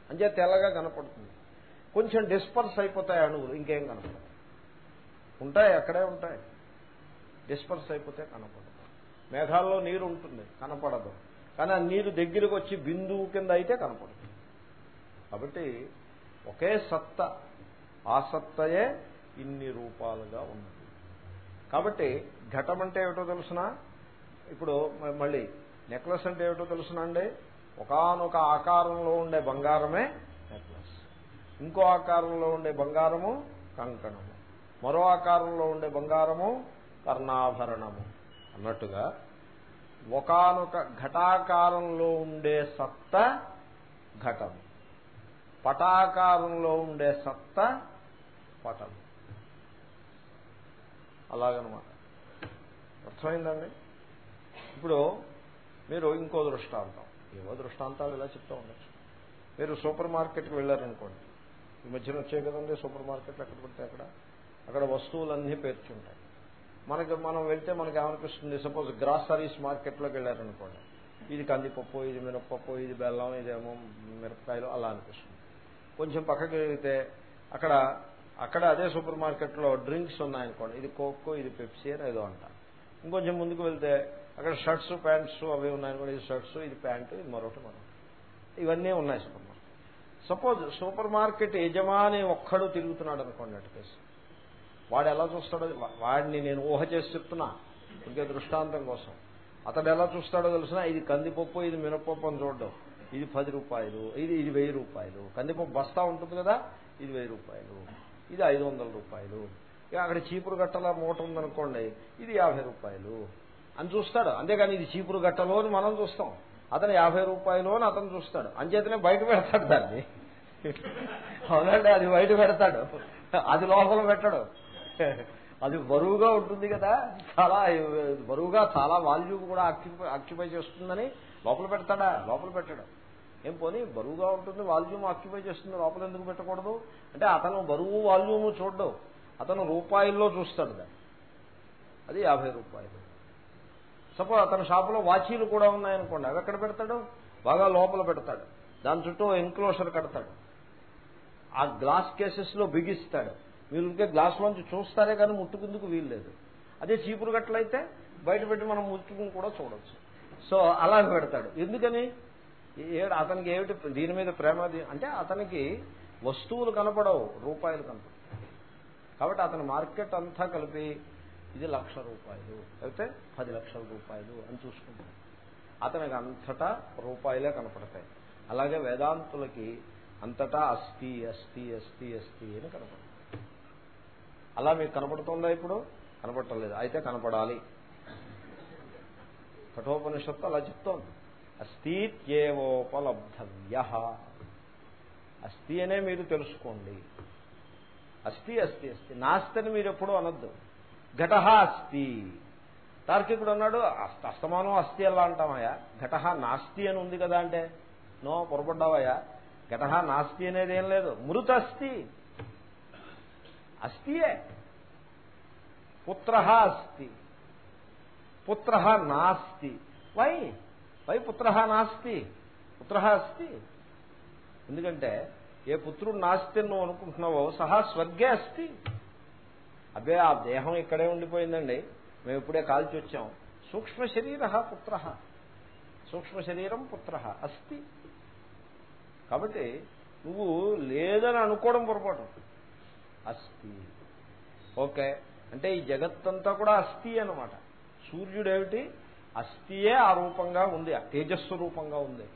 అంటే తెల్లగా కనపడుతుంది. కొంచెం డిస్పర్స్ అయిపోతాయి అణువులు ఇంకేం కనపడదు ఉంటాయి అక్కడే ఉంటాయి. డిస్పర్స్ అయిపోతే కనపడదు మేఘాల్లో నీరు ఉంటుంది కనపడదు. కానీ ఆ నీరు దగ్గరకు వచ్చి బిందువు కింద అయితే కనపడుతుంది కాబట్టి ఒకే సత్త ఆ సత్తయే ఇన్ని రూపాలుగా ఉన్నది. కాబట్టి ఘటం అంటే ఏమిటో తెలుసిన? ఇప్పుడు మళ్ళీ నెక్లెస్ అంటే ఏమిటో తెలుసునా అండి? ఒకనొక ఆకారంలో ఉండే బంగారమే నెక్లెస్. ఇంకో ఆకారంలో ఉండే బంగారము కంకణము. మరో ఆకారంలో ఉండే బంగారము కర్ణాభరణము. అన్నట్టుగా ఒకనొక ఘటాకారంలో ఉండే సత్త ఘటము. పటాకారంలో ఉండే సత్త పటం. అలాగనమాట. అర్థమైందండి? ఇప్పుడు మీరు ఇంకో దృష్టాంతం. ఏవో దృష్టాంతాలు ఇలా చెప్తూ ఉండొచ్చు. మీరు సూపర్ మార్కెట్కి వెళ్ళారనుకోండి. ఈ మధ్యన వచ్చాయి కదండి సూపర్ మార్కెట్లు ఎక్కడ పడితే అక్కడ. అక్కడ వస్తువులన్నీ పేర్చుంటాయి. మనకి మనం వెళ్తే మనకి ఏమనిపిస్తుంది? సపోజ్ గ్రాసరీస్ మార్కెట్లోకి వెళ్ళారనుకోండి. ఇది కందిపప్పు ఇది మినప్పప్పు ఇది బెల్లం ఇదేమో మిరపకాయలు అలా అనిపిస్తుంది. కొంచెం పక్కకి వెళ్తే అక్కడ అక్కడ అదే సూపర్ మార్కెట్లో డ్రింక్స్ ఉన్నాయనుకోండి. ఇది కోకో ఇది పెప్సీ అని ఏదో అంట ఇంకొంచెం ముందుకు వెళ్తే అక్కడ షర్ట్స్ ప్యాంట్స్ అవి ఉన్నాయనుకోండి. ఇది షర్ట్స్ ఇది ప్యాంటు ఇది మరొకటి మరొకటి ఇవన్నీ ఉన్నాయి supermarket. Suppose supermarket యజమాని ఒక్కడు తిరుగుతున్నాడు అనుకోండి అటు కేసు. వాడు ఎలా చూస్తాడో వాడిని నేను ఊహ చేసి చెప్తున్నా. ఇంకే దృష్టాంతం కోసం. అతడు ఎలా చూస్తాడో తెలిసినా? ఇది కందిపప్పు ఇది మినపప్పు అని చూడడం. ఇది పది రూపాయలు ఇది ఇది వెయ్యి రూపాయలు. కందిపప్పు బస్తా ఉంటుంది కదా ఇది వెయ్యి రూపాయలు. ఇది ఐదు వందల రూపాయలు. ఇక అక్కడ చీపురు గట్టల మూట ఉందనుకోండి ఇది యాభై రూపాయలు. అని చూస్తాడు. అంతేగాని ఇది చీపురు గట్టలో అని మనం చూస్తాం. అతను యాభై రూపాయలు అని అతను చూస్తాడు. అంచేతనే బయట పెడతాడు దాన్ని. అవునండి అది బయట పెడతాడు. అది లోపల పెట్టడు. అది బరువుగా ఉంటుంది కదా చాలా బరువుగా చాలా వాల్యూమ్ కూడా ఆక్యుపై ఆక్యుపై చేస్తుందని లోపల పెడతాడా? లోపల పెట్టాడు. ఏం పోనీ బరువుగా ఉంటుంది వాల్యూమ్ ఆక్యుపై చేస్తుంది లోపల ఎందుకు పెట్టకూడదు? అంటే అతను బరువు వాల్యూమ్ చూడడం. అతను రూపాయల్లో చూస్తాడు దాన్ని. అది యాభై రూపాయలు. సపోజ్ అతని షాపులో వాచీలు కూడా ఉన్నాయనుకోండి అవి ఎక్కడ పెడతాడు? బాగా లోపల పెడతాడు. దాని చుట్టూ ఎంక్లోజర్ కడతాడు. ఆ గ్లాస్ కేసెస్లో బిగిస్తాడు. మీరు ఉంటే గ్లాస్ లోంచి చూస్తారే కానీ ముట్టుకుందుకు వీల్లేదు. అదే చీపురు గట్లయితే బయట పెట్టి మనం ముట్టుకుని కూడా చూడొచ్చు. సో అలా పెడతాడు. ఎందుకని? అతనికి ఏమిటి దీని మీద ప్రేమ అంటే అతనికి వస్తువులు కనపడవు రూపాయలు కనపడవు. కాబట్టి అతని మార్కెట్ అంతా కలిపి ఇది లక్ష రూపాయలు అయితే పది లక్షల రూపాయలు అని చూసుకుంటాడు అతనికి అంతటా రూపాయలే కనపడతాయి. అలాగే వేదాంతులకి అంతటా అస్థి అస్థి అస్థి అస్థి అని కనపడతాయి. అలా మీకు కనపడుతుందా ఇప్పుడు? కనపడటం లేదు. అయితే కనపడాలి. కఠోపనిషత్తు అలా చెప్తోంది. అస్థిత్యేవోపలబ్ధవ్య. అస్థి అనే మీరు తెలుసుకోండి. అస్థి అస్థి అస్థి. నాస్తిని మీరు ఎప్పుడూ అనొద్దు. ఘటహ అస్థి. తార్కికుడు అన్నాడు అస్తమానం అస్థి ఎలా అంటామయ్యా. ఘటహ నాస్తి అని ఉంది కదా అంటే నో పొరపడ్డావయ్యా. ఘట నాస్తి అనేది ఏం లేదు. మృత అస్థి. అస్థియే. పుత్ర అస్థి. పుత్ర నాస్తి. వై? వై పుత్ర నాస్తి. పుత్ర అస్తి. ఎందుకంటే ఏ పుత్రుడు నాస్తి నువ్వు అనుకుంటున్నావో సహా స్వర్గే అస్తి. అబ్బే ఆ దేహం ఇక్కడే ఉండిపోయిందండి. మేము ఇప్పుడే కాల్చి వచ్చాం. సూక్ష్మ శరీర పుత్ర. సూక్ష్మ శరీరం పుత్ర అస్తి. కాబట్టి నువ్వు లేదని అనుకోవడం పొరపాటు. అస్థి ఓకే. అంటే ఈ జగత్తంతా కూడా అస్థి అనమాట సూర్యుడేమిటి? అస్థియే ఆ రూపంగా ఉంది తేజస్సు రూపంగా ఉంది.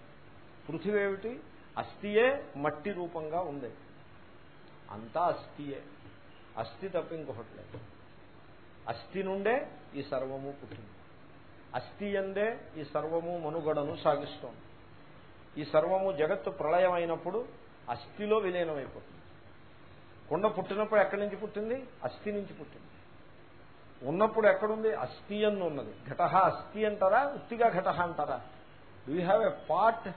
పృథివీ ఏమిటి అస్థియే మట్టి రూపంగా ఉంది. అంతా అస్థియే. అస్థి తప్ప ఇంకొకటి లేదు. అస్థి నుండే ఈ సర్వము పుట్టింది. అస్థి ఎందే ఈ సర్వము మనుగడను సాగిస్తోంది. ఈ సర్వము జగత్తు ప్రళయం అయినప్పుడు అస్థిలో విలీనమైపోతుంది. కొండ పుట్టినప్పుడు ఎక్కడి నుంచి పుట్టింది? అస్థి నుంచి పుట్టింది. ఉన్నప్పుడు ఎక్కడుంది? అస్థి అని ఉన్నది. ఘటహ అస్థి అంటారా? ఉత్తిగా ఘటహ అంటారా? Do you have a part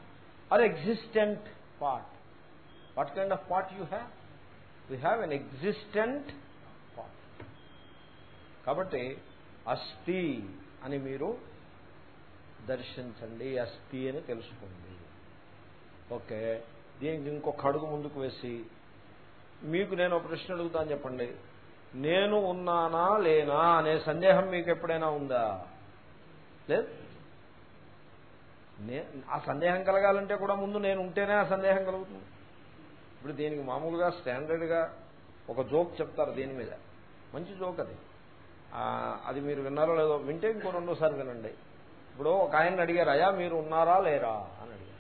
or existent part what kind of part you have you have an existent part కాబట్టి అస్థి అని మీరు దర్శించండి. అస్థి అని తెలుసుకోండి. ఓకే. దీనికి ఇంకొక అడుగు ముందుకు వేసి మీకు నేను ప్రశ్న అడుగుతాను చెప్పండి. నేను ఉన్నానా లేనా అనే సందేహం మీకు ఎప్పుడైనా ఉందా? లేదు? ఆ సందేహం కలగాలంటే కూడా ముందు నేను ఉంటేనే ఆ సందేహం కలుగుతుంది. ఇప్పుడు దీనికి మామూలుగా స్టాండర్డ్గా ఒక జోక్ చెప్తారు దీని మీద. మంచి జోక్ అది. అది మీరు విన్నారో లేదో వింటే ఇంకో రెండోసారి వినండి. ఇప్పుడు ఒక ఆయన అడిగారు అయా మీరు ఉన్నారా లేరా? అని అడిగారు.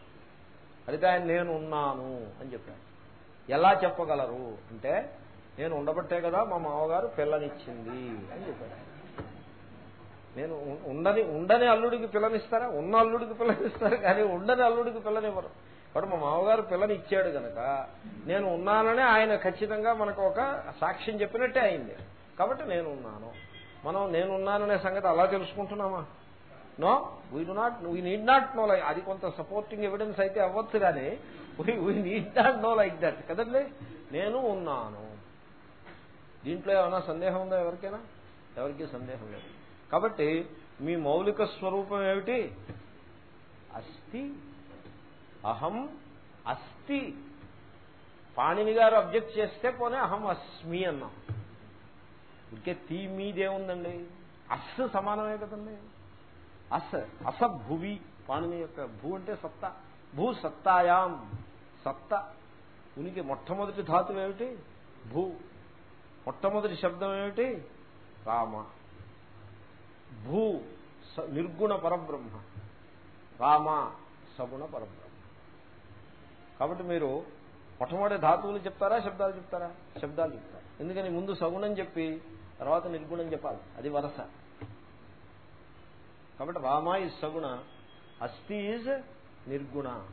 అడిగితే ఆయన నేను ఉన్నాను అని చెప్పారు. ఎలా చెప్పగలరు? అంటే నేను ఉండబట్టే కదా మా మామగారు పిల్లనిచ్చింది అని చెప్పాడు. నేను ఉండని ఉండని అల్లుడికి పిల్లనిస్తారా? ఉన్న అల్లుడికి పిల్లనిస్తారు కానీ ఉండని అల్లుడికి పిల్లనివ్వరు. కాబట్టి మా మామగారు పిల్లని ఇచ్చాడు కనుక నేను ఉన్నానని ఆయన ఖచ్చితంగా మనకు ఒక సాక్ష్యం చెప్పినట్టే అయింది. కాబట్టి నేను ఉన్నాను. మనం నేను ఉన్నాననే సంగతి అలా తెలుసుకుంటున్నామా? No we do not we need not know like అది కొంత సపోర్టింగ్ ఎవిడెన్స్ అయితే అవ్వచ్చు కానీ we need not know like that కదండి? నేను ఉన్నాను. దీంట్లో ఏమైనా సందేహం ఉందా ఎవరికైనా? ఎవరికి సందేహం లేదు. కాబట్టి మీ మౌలిక స్వరూపం ఏమిటి? అస్థి. అహం అస్థి. పాణిని గారు అబ్జెక్ట్ చేస్తే పోనీ అహం అస్మి అన్నాం. ఇంకే తీ మీదేముందండి అస్ సమానమే కదండి. అస్ అస భువి. పాణిని యొక్క భూ అంటే సత్తా. భూ సత్తాయాం. సత్త. ఉనికి మొట్టమొదటి ధాతువు ఏమిటి? భూ. మొట్టమొదటి శబ్దం ఏమిటి? రామ. భూ నిర్గుణ పరబ్రహ్మ. రామ సగుణ పరబ్రహ్మ. కాబట్టి మీరు మొట్టమొదటి ధాతువులు చెప్తారా శబ్దాలు చెప్తారా? శబ్దాలు చెప్తారు. ఎందుకని ముందు సగుణం చెప్పి తర్వాత నిర్గుణం చెప్పాలి. అది వరస. కాబట్టి రామ ఇస్ సగుణ అస్థి ఈజ్ నిర్గుణ.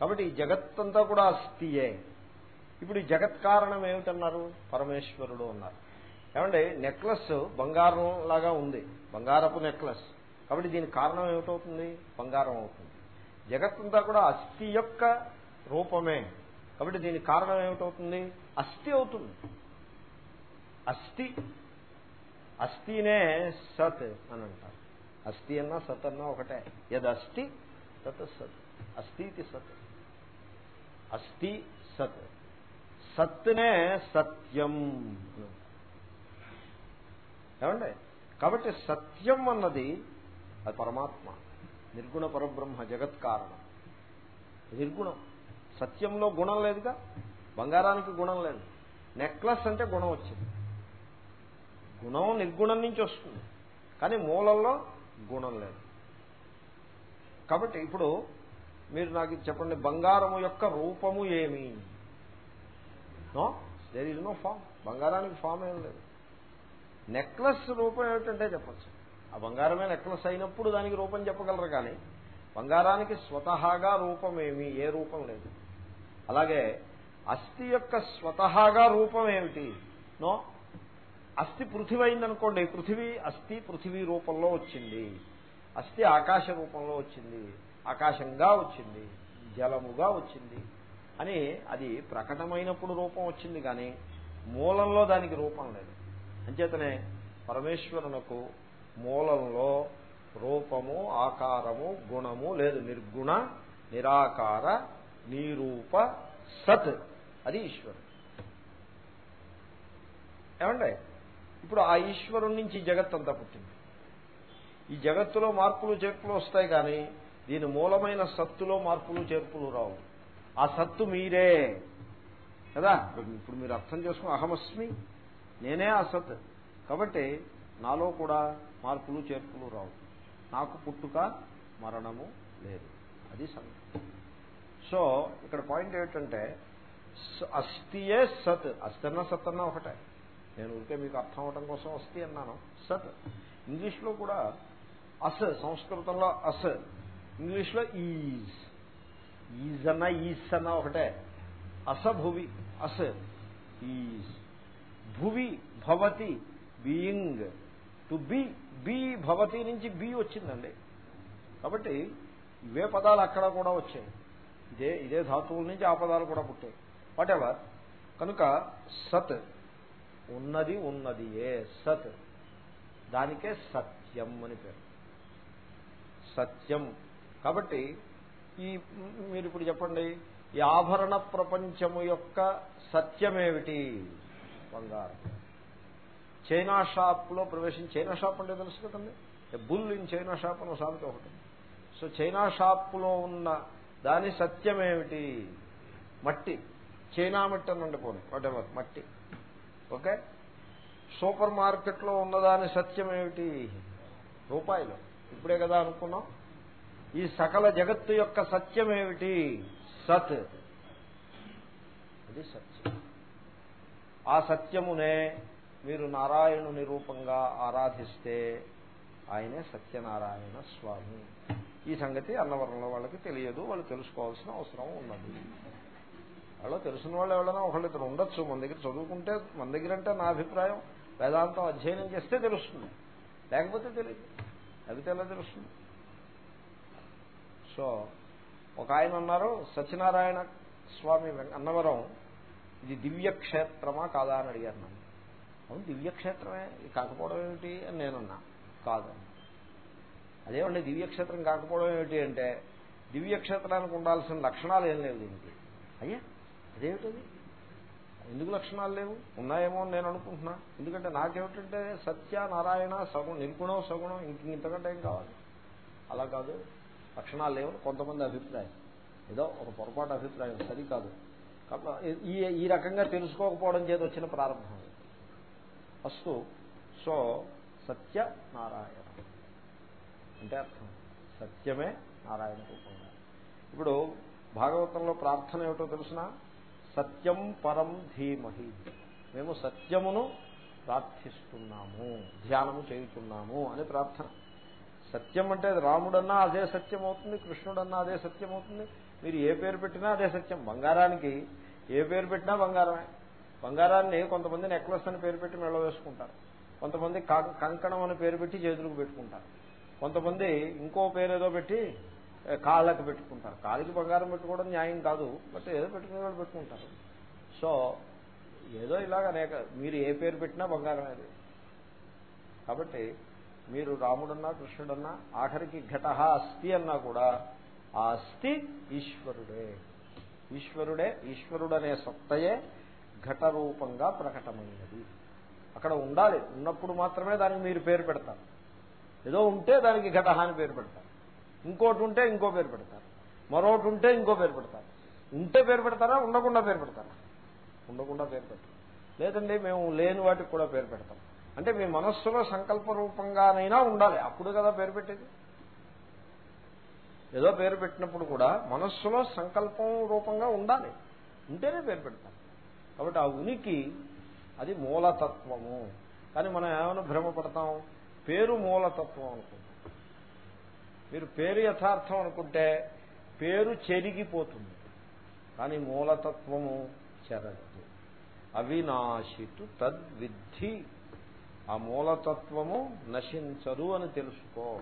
కాబట్టి ఈ జగత్తంతా కూడా అస్థియే. ఇప్పుడు ఈ జగత్ కారణం ఏమిటన్నారు? పరమేశ్వరుడు అన్నారు. ఏమండి నెక్లెస్ బంగారం లాగా ఉంది. బంగారపు నెక్లెస్. కాబట్టి దీని కారణం ఏమిటవుతుంది? బంగారం అవుతుంది. జగత్తంతా కూడా అస్థి యొక్క రూపమే. కాబట్టి దీని కారణం ఏమిటవుతుంది? అస్థి అవుతుంది. అస్థి. అస్థినే సత్ అని అంటారు. అస్థి అన్నా సత్ అన్నా ఒకటే. యదస్తి తత్ సత్. అస్థితి సత్. అస్థి సత్. సత్నే సత్యం. ఏమండి? కాబట్టి సత్యం అన్నది అది పరమాత్మ. నిర్గుణ పరబ్రహ్మ జగత్ కారణం. నిర్గుణం. సత్యంలో గుణం లేదుగా? బంగారానికి గుణం లేదు. నెక్లెస్ అంటే గుణం వచ్చింది. గుణం నిర్గుణం నుంచి వస్తుంది. కానీ మూలంలో గుణం లేదు. కాబట్టి ఇప్పుడు మీరు నాకు చెప్పండి. బంగారము యొక్క రూపము ఏమి? No there is no form బంగారానికి ఫామ్ ఏం లేదు. నెక్లెస్ రూపం ఏమిటంటే చెప్పచ్చు. ఆ బంగారమే నెక్లెస్ అయినప్పుడు దానికి రూపం చెప్పగలరు కానీ బంగారానికి స్వతహాగా రూపమేమి ఏ రూపం లేదు. అలాగే అస్థి యొక్క స్వతహాగా రూపం ఏమిటి? నో అస్థి పృథివీ అయిందనుకోండి పృథివీ అస్థి పృథివీ రూపంలో వచ్చింది. అస్థి ఆకాశ రూపంలో వచ్చింది ఆకాశంగా వచ్చింది జలముగా వచ్చింది. అని అది ప్రకటమైనప్పుడు రూపం వచ్చింది కానీ మూలంలో దానికి రూపం లేదు. అంచేతనే పరమేశ్వరునకు మూలంలో రూపము ఆకారము గుణము లేదు. నిర్గుణ నిరాకార నిరూప సత్. అది ఈశ్వరుడు. ఏమండి? ఇప్పుడు ఆ ఈశ్వరుడి నుంచి జగత్తంతా పుట్టింది. ఈ జగత్తులో మార్పులు చేర్పులు వస్తాయి కానీ దీని మూలమైన సత్తులో మార్పులు చేర్పులు రావు. ఆ సత్తు మీరే. కదా? ఇప్పుడు మీరు అర్థం చేసుకుని అహమస్మి నేనే ఆ సత్. కాబట్టి నాలో కూడా మార్పులు చేర్పులు రావు. నాకు పుట్టుక మరణము లేదు. అది సంగతి. సో ఇక్కడ పాయింట్ ఏమిటంటే అస్థియే సత్. అస్థన్న సత్ అన్న ఒకటే. నేను ఊరికే మీకు అర్థం అవడం కోసం అస్థి అన్నాను. సత్. ఇంగ్లీష్లో కూడా అస్ సంస్కృతంలో అస్. ఇంగ్లీష్లో ఈజ్. ఈజ్ అన్న ఈజ్ అన్న ఒకటే అసభువి అస్. Is. Bhuvi Bhavati being. To be B భవతి నుంచి బి వచ్చిందండి. కాబట్టి ఇవే పదాలు అక్కడ కూడా వచ్చాయి. ఇదే ఇదే ధాతువుల నుంచి ఆ పదాలు కూడా పుట్టాయి. వాట్ ఎవర్ కనుక సత్. ఉన్నది ఉన్నది ఏ సత్. దానికే సత్యం అని పేరు. సత్యం. కాబట్టి ఈ మీరు ఇప్పుడు చెప్పండి ఈ ఆభరణ ప్రపంచము యొక్క సత్యమేమిటి? బంగారం. చైనా షాప్లో ప్రవేశించి చైనా షాప్ అంటే తెలుసు కదండి? బుల్ ఇన్ చైనా షాప్ అని సామెత ఒకటి. సో చైనా షాప్లో ఉన్న దాని సత్యమేమిటి? మట్టి. చైనా మట్టి అని అండిపోను వాటెవర్ మట్టి. ఓకే? సూపర్ మార్కెట్లో ఉన్నదాని సత్యం ఏమిటి రూపాయలు. ఇప్పుడే కదా అనుకున్నాం. ఈ సకల జగత్తు యొక్క సత్యం ఏమిటి సత్. అది సత్యం. ఆ సత్యమునే మీరు నారాయణుని రూపంగా ఆరాధిస్తే ఆయనే సత్యనారాయణ స్వామి. ఈ సంగతి అన్నవరంలో వాళ్ళకి తెలియదు వాళ్ళు తెలుసుకోవాల్సిన అవసరం ఉన్నది. వాళ్ళు తెలిసిన వాళ్ళు ఎవరైనా ఒకళ్ళు ఇద్దరు ఉండొచ్చు మన దగ్గర చదువుకుంటే మన దగ్గర అంటే నా అభిప్రాయం. వేదాంతం అధ్యయనం చేస్తే తెలుస్తుంది. లేకపోతే తెలియదు. లేకపోతే ఎలా తెలుస్తుంది? సో ఒక ఆయన అన్నారు సత్యనారాయణ స్వామి అన్నవరం ఇది దివ్యక్షేత్రమా కాదా? అని అడిగారు నన్ను. అవును దివ్యక్షేత్రమే కాకపోవడం ఏమిటి? అని నేనున్నా కాదు. అదేమండి దివ్యక్షేత్రం కాకపోవడం ఏమిటి అంటే దివ్యక్షేత్రానికి ఉండాల్సిన లక్షణాలు ఏం లేవు దీనికి. అయ్యా అదేమిటది ఎందుకు లక్షణాలు లేవు? ఉన్నాయేమో అని నేను అనుకుంటున్నా. ఎందుకంటే నాకేమిటంటే సత్య నారాయణ సగుణం నిర్గుణం సగుణం ఇంక ఇంతకంటే ఏం కావాలి? అలా కాదు. లక్షణాలు లేవు. కొంతమంది అభిప్రాయం. ఏదో ఒక పొరపాటు అభిప్రాయం సరికాదు. ఈ ఈ రకంగా తెలుసుకోకపోవడం చేత వచ్చిన ప్రారంభం ఫస్ట్ సో సత్య నారాయణ. అంటే అర్థం. సత్యమే నారాయణ రూపంగా ఇప్పుడు భాగవతంలో ప్రార్థన ఏమిటో తెలిసిన? సత్యం పరం ధీమహి. మేము సత్యమును ప్రార్థిస్తున్నాము ధ్యానము చేయుతున్నాము అని ప్రార్థన. సత్యం అంటే రాముడన్నా అదే సత్యం అవుతుంది కృష్ణుడన్నా అదే సత్యం అవుతుంది. మీరు ఏ పేరు పెట్టినా అదే సత్యం. బంగారానికి ఏ పేరు పెట్టినా బంగారమే. బంగారాన్ని కొంతమంది నెక్లెస్ అని పేరు పెట్టి మెళ్ళ వేసుకుంటారు. కొంతమంది కంకణం అని పేరు పెట్టి చేతులకు పెట్టుకుంటారు. కొంతమంది ఇంకో పేరు ఏదో పెట్టి కాళ్ళకు పెట్టుకుంటారు. కాళ్ళకి బంగారం పెట్టుకోవడం న్యాయం కాదు బట్ ఏదో పెట్టుకునే వాళ్ళు పెట్టుకుంటారు. సో ఏదో ఇలాగ అనేక మీరు ఏ పేరు పెట్టినా బంగారం అది. కాబట్టి మీరు రాముడన్నా కృష్ణుడన్నా ఆఖరికి ఘట అస్థి అన్నా కూడా ఆ అస్థి ఈశ్వరుడే. ఈశ్వరుడే ఈశ్వరుడనే సత్తయే ఘట రూపంగా ప్రకటమైనది. అక్కడ ఉండాలి. ఉన్నప్పుడు మాత్రమే దానికి మీరు పేరు పెడతారు. ఏదో ఉంటే దానికి ఘట అని పేరు పెడతారు. ఇంకోటి ఉంటే ఇంకో పేరు పెడతారు. మరొకటి ఉంటే ఇంకో పేరు పెడతారు. ఉంటే పేరు పెడతారా? ఉండకుండా పేరు పెడతారా? ఉండకుండా పేరు పెడతారు. లేదండి మేము లేని వాటికి కూడా పేరు పెడతాం. అంటే మీ మనస్సులో సంకల్ప రూపంగానైనా ఉండాలి. అప్పుడు కదా పేరు పెట్టేది. ఏదో పేరు పెట్టినప్పుడు కూడా మనస్సులో సంకల్పం రూపంగా ఉండాలి. ఉంటేనే పేరు పెడతాం. కాబట్టి ఆ ఉనికి అది మూలతత్వము. కానీ మనం ఏమైనా భ్రమపడతాం? పేరు మూలతత్వం అనుకుంటాం. మీరు పేరు యథార్థం అనుకుంటే పేరు చెరిగిపోతుంది. కానీ మూలతత్వము చెరదు అవినాశితు తద్విద్ధి ఆ మూలతత్వము నశించదు అని తెలుసుకో.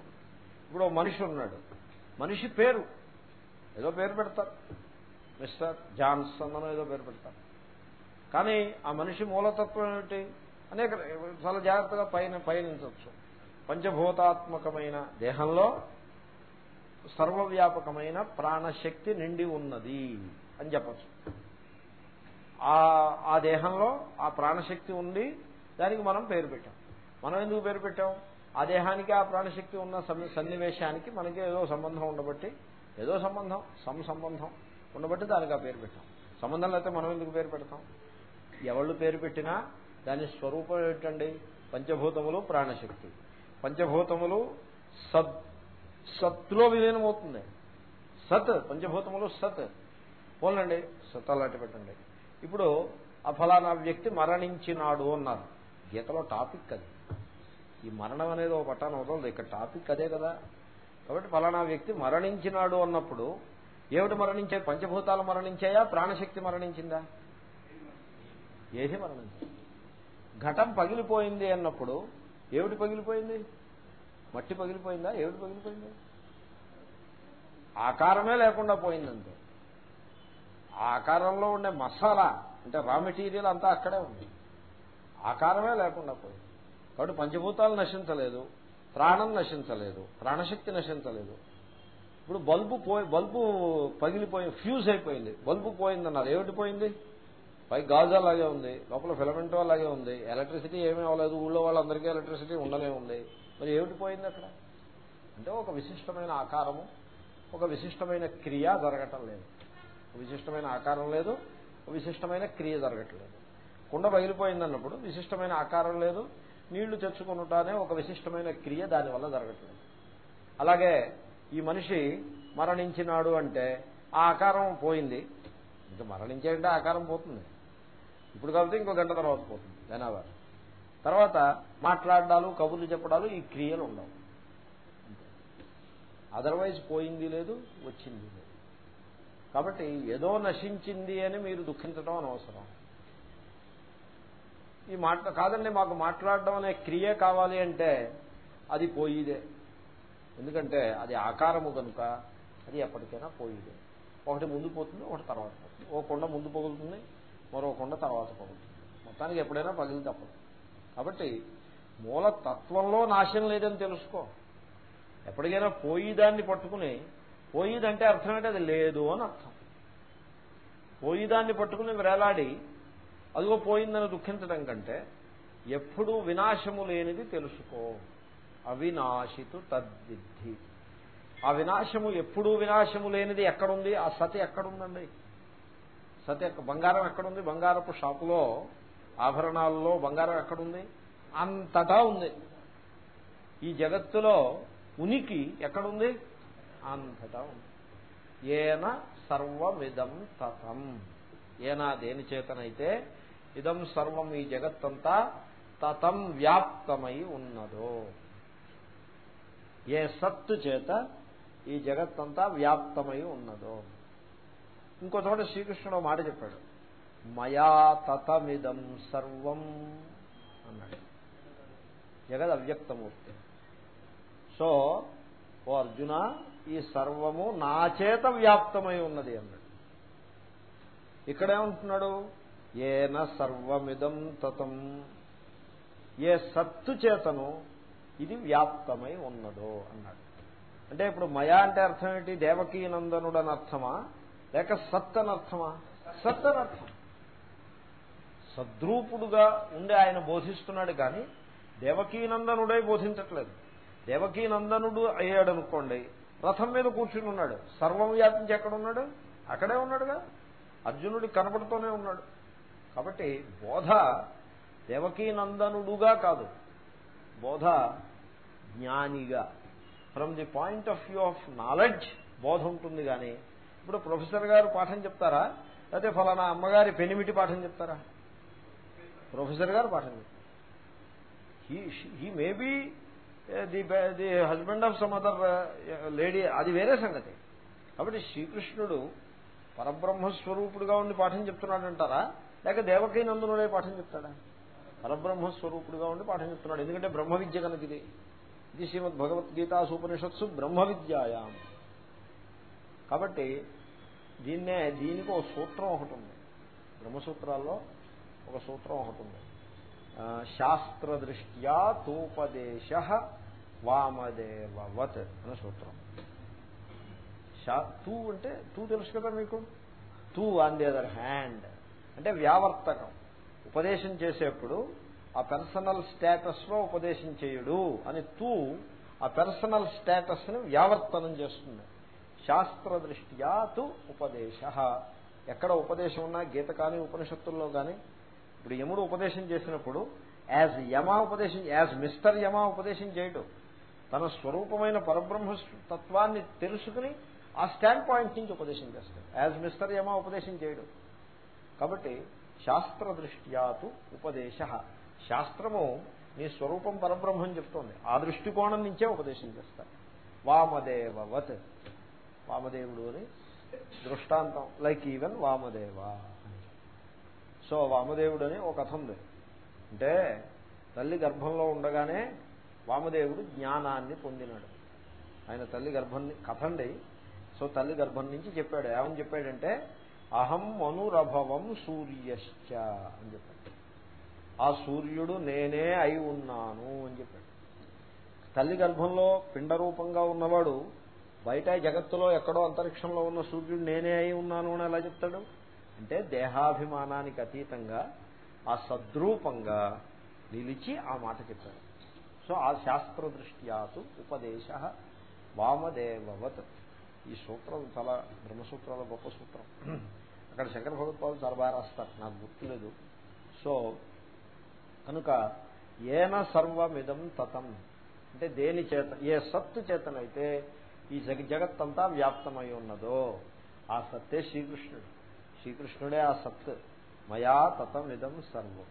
ఇప్పుడు మనిషి ఉన్నాడు. మనిషి పేరు. ఏదో పేరు పెడతారు. మిస్టర్ జాన్సన్ అని ఏదో పేరు పెడతారు. కానీ ఆ మనిషి మూలతత్వం ఏమిటి? అనేక చాలా జాగ్రత్తగా పైన పయనించవచ్చు. పంచభూతాత్మకమైన దేహంలో సర్వవ్యాపకమైన ప్రాణశక్తి నిండి ఉన్నది అని చెప్పచ్చు. ఆ దేహంలో ఆ ప్రాణశక్తి ఉండి దానికి మనం పేరు పెట్టాం. మనం ఎందుకు పేరు పెట్టాం? ఆ దేహానికి ఆ ప్రాణశక్తి ఉన్న సన్నివేశానికి మనకి ఏదో సంబంధం ఉండబట్టి ఏదో సంబంధం సమ సంబంధం ఉండబట్టి దానికి ఆ పేరు పెట్టాం. సంబంధం లేకపోతే మనం ఎందుకు పేరు పెడతాం? ఎవళ్ళు పేరు పెట్టినా దాని స్వరూపం ఏంటండి? పంచభూతములు ప్రాణశక్తి. పంచభూతములు సత్ సత్తులో విలీనమవుతుంది. సత్ పంచభూతములు సత్. పోలండి సత్ అలాంటి పెట్టండి. ఇప్పుడు ఆ ఫలానా వ్యక్తి మరణించినాడు అన్నారు. గీతలో టాపిక్ అది. ఈ మరణం అనేది ఒక పట్టాను అవుతుంది. ఇక్కడ టాపిక్ అదే కదా. కాబట్టి ఫలానా వ్యక్తి మరణించినాడు అన్నప్పుడు ఏమిటి మరణించే పంచభూతాలు మరణించాయా? ప్రాణశక్తి మరణించిందా? ఏది మరణించింది? ఘటం పగిలిపోయింది అన్నప్పుడు ఏమిటి పగిలిపోయింది? మట్టి పగిలిపోయిందా? ఏమిటి పగిలిపోయింది? ఆకారమే లేకుండా పోయిందంతే. ఆకారంలో ఉండే మసాలా అంటే రా మెటీరియల్ అంతా అక్కడే ఉంది. ఆకారమే లేకుండా పోయింది. కాబట్టి పంచభూతాలు నశించలేదు ప్రాణం నశించలేదు ప్రాణశక్తి నశించలేదు. ఇప్పుడు బల్బు పోయి బల్బు పగిలిపోయి ఫ్యూజ్ అయిపోయింది. బల్బు పోయిందన్నారు. ఏమిటి పోయింది? పై గాజు అలాగే ఉంది లోపల ఫిలమెంట్ అలాగే ఉంది. ఎలక్ట్రిసిటీ ఏమీ అవ్వలేదు ఊళ్ళో వాళ్ళందరికీ ఎలక్ట్రిసిటీ ఉండలే ఉంది. మరి ఏమిటి పోయింది అక్కడ? అంటే ఒక విశిష్టమైన ఆకారము ఒక విశిష్టమైన క్రియ జరగటం లేదు. విశిష్టమైన ఆకారం లేదు విశిష్టమైన క్రియ జరగట్లేదు కుండ పగిలిపోయిందన్నప్పుడు విశిష్టమైన ఆకారం లేదు నీళ్ళు తెచ్చుకునుటానే ఒక విశిష్టమైన క్రియ దానివల్ల జరగట్లేదు. అలాగే ఈ మనిషి మరణించినాడు అంటే ఆ ఆకారం పోయింది. ఇంకా మరణించేయంటే ఆకారం పోతుంది. ఇప్పుడు కాబట్టి ఇంకో గంట తర్వాత పోతుంది జనాభా తర్వాత మాట్లాడాలు కబుర్లు చెప్పడాలు ఈ క్రియలు ఉండవు. అదర్వైజ్ పోయింది లేదు వచ్చింది లేదు. కాబట్టి ఏదో నశించింది అని మీరు దుఃఖించడం అనవసరం. ఈ మాట కాదండి మాకు మాట్లాడడం అనే క్రియ కావాలి అంటే అది పోయిదే. ఎందుకంటే అది ఆకారము కనుక అది ఎప్పటికైనా పోయిదే. ఒకటి ముందు పోతుంది ఒకటి తర్వాత పోతుంది. ఓ కొండ ముందు పగులుతుంది మరో కొండ తర్వాత పగులుతుంది. మొత్తానికి ఎప్పుడైనా పగిలి తప్పదు. కాబట్టి మూల తత్వంలో నాశనం లేదని తెలుసుకో. ఎప్పటికైనా పోయిదాన్ని పట్టుకుని పోయిదంటే అర్థం ఏంటి? అది లేదు అని అర్థం. పోయిదాన్ని పట్టుకుని వేలాడి అదిగో పోయిందని దుఃఖించడం కంటే ఎప్పుడూ వినాశము లేనిది తెలుసుకో. అవినాశితు తద్విద్ధి ఆ వినాశము ఎప్పుడూ వినాశము లేనిది ఎక్కడుంది? ఆ సతి ఎక్కడుందండి? సతి బంగారం ఎక్కడుంది? బంగారపు షాపులో ఆభరణాల్లో బంగారం ఎక్కడుంది? అంతటా ఉంది. ఈ జగత్తులో ఉనికి ఎక్కడుంది? అంతటా ఉంది. ఏన సర్వమిదం తతం. ఏనా దేని చేతనైతే ఇదం సర్వం ఈ జగత్తంతా తతం వ్యాప్తమై ఉన్నదో. ఏ సత్తు చేత ఈ జగత్తంతా వ్యాప్తమై ఉన్నదో. ఇంకో చోట శ్రీకృష్ణుడు మాట చెప్పాడు. మయా తతమిదం సర్వం అన్నాడు. జగద్ అవ్యక్తమూర్తి. సో ఓ అర్జున ఈ సర్వము నా చేత వ్యాప్తమై ఉన్నది అన్నాడు. ఇక్కడేమంటున్నాడు? ఏన సర్వమిదం తతం. ఏ సత్తు చేతను ఇది వ్యాప్తమై ఉన్నదో అన్నాడు. అంటే ఇప్పుడు మయా అంటే అర్థం ఏంటి? దేవకీ నందనుడు అని అర్థమా? లేక సత్ అని అర్థమా? సత్ అని అర్థం. సద్రూపుడుగా ఉండి ఆయన బోధిస్తున్నాడు కానీ దేవకీనందనుడై బోధించట్లేదు. దేవకీనందనుడు అయ్యాడు అనుకోండి రథం మీద కూర్చుని ఉన్నాడు. సర్వం వ్యాపించి ఎక్కడున్నాడు అక్కడే ఉన్నాడుగా. అర్జునుడి కనపడుతూనే ఉన్నాడు. కాబట్టి బోధ దేవకీనందనుడుగా కాదు. బోధ జ్ఞానిగా. From the point of view of knowledge బోధ ఉంటుంది కానీ ఇప్పుడు ప్రొఫెసర్ గారు పాఠం చెప్తారా? లేకపోతే ఫలానా అమ్మగారి పెనిమిటి పాఠం చెప్తారా? ప్రొఫెసర్ గారు పాఠం చెప్తారు? He maybe the the husband of some other lady అది వేరే సంగతి. కాబట్టి శ్రీకృష్ణుడు పరబ్రహ్మస్వరూపుడుగా ఉండి పాఠం చెప్తున్నాడంటారా? లేక దేవకీ నందునుడే పాఠం చెప్తాడా? పరబ్రహ్మస్వరూపుడుగా ఉండి పాఠం చెప్తున్నాడు. ఎందుకంటే బ్రహ్మ విద్య కనుకది ఇది శ్రీమద్ భగవద్గీతాసూపనిషత్సు బ్రహ్మ విద్యాయాం కాబట్టి దీన్నే దీనికి ఒక సూత్రం ఒకటి ఉంది. బ్రహ్మసూత్రాల్లో ఒక సూత్రం ఒకటి ఉంది. శాస్త్రదృష్ట్యా తూపదేశ వామదేవవత్ అనే సూత్రం. తూ అంటే తూ తెలుసు కదా మీకు? తూ ఆన్ ది అదర్ హ్యాండ్. అంటే వ్యావర్తకం. ఉపదేశం చేసేప్పుడు ఆ పర్సనల్ స్టేటస్లో ఉపదేశం చేయుడు అని తూ ఆ పర్సనల్ స్టేటస్ని వ్యావర్తనం చేస్తుంది. శాస్త్ర దృష్ట్యా తు ఉపదేశ. ఎక్కడ ఉపదేశం ఉన్నా గీత కానీ ఉపనిషత్తుల్లో కానీ ఇప్పుడు యముడు ఉపదేశం చేసినప్పుడు యాజ్ యమా ఉపదేశం యాజ్ మిస్టర్ యమా ఉపదేశం చేయడు. తన స్వరూపమైన పరబ్రహ్మ తత్వాన్ని తెలుసుకుని ఆ స్టాండ్ పాయింట్ నుంచి ఉపదేశం చేస్తాడు. యాజ్ మిస్టర్ యమా ఉపదేశం చేయడం. కాబట్టి శాస్త్ర దృష్ట్యాతు ఉపదేశ. శాస్త్రము నీ స్వరూపం పరబ్రహ్మం చెప్తోంది. ఆ దృష్టికోణం నుంచే ఉపదేశం చేస్తారు. వామదేవవత్. వామదేవుడు అని దృష్టాంతం. లైక్ ఈవెన్ వామదేవ సో వామదేవుడు అని ఒక కథ ఉంది. అంటే తల్లి గర్భంలో ఉండగానే వామదేవుడు జ్ఞానాన్ని పొందినాడు. ఆయన తల్లి గర్భం కథండి సో తల్లి గర్భం నుంచి చెప్పాడు. ఏమని చెప్పాడంటే అహం అనురభవం సూర్యశ్చ అని చెప్పాడు. ఆ సూర్యుడు నేనే అయి ఉన్నాను అని చెప్పాడు. తల్లి గర్భంలో పిండరూపంగా ఉన్నవాడు బయట జగత్తులో ఎక్కడో అంతరిక్షంలో ఉన్న సూర్యుడు నేనే అయి ఉన్నాను అని ఎలా చెప్తాడు? అంటే దేహాభిమానానికి అతీతంగా ఆ సద్రూపంగా నిలిచి ఆ మాట చెప్పాడు. సో ఆ శాస్త్ర దృష్ట్యాతు ఉపదేశ వామదేవవత్. ఈ సూత్రం చాలా బ్రహ్మసూత్రాల గొప్ప సూత్రం. అక్కడ శంకర భగవత్పాలు చాలా బాగా రాస్తారు. నాకు గుర్తులేదు. సో కనుక ఏన సర్వమిదం తతం. అంటే దేని చేత ఏ సత్తు చేతనైతే ఈ జగ జగత్తంతా వ్యాప్తమై ఉన్నదో ఆ సత్తే శ్రీకృష్ణుడు. శ్రీకృష్ణుడే ఆ సత్. మయా తతమిదం సర్వం.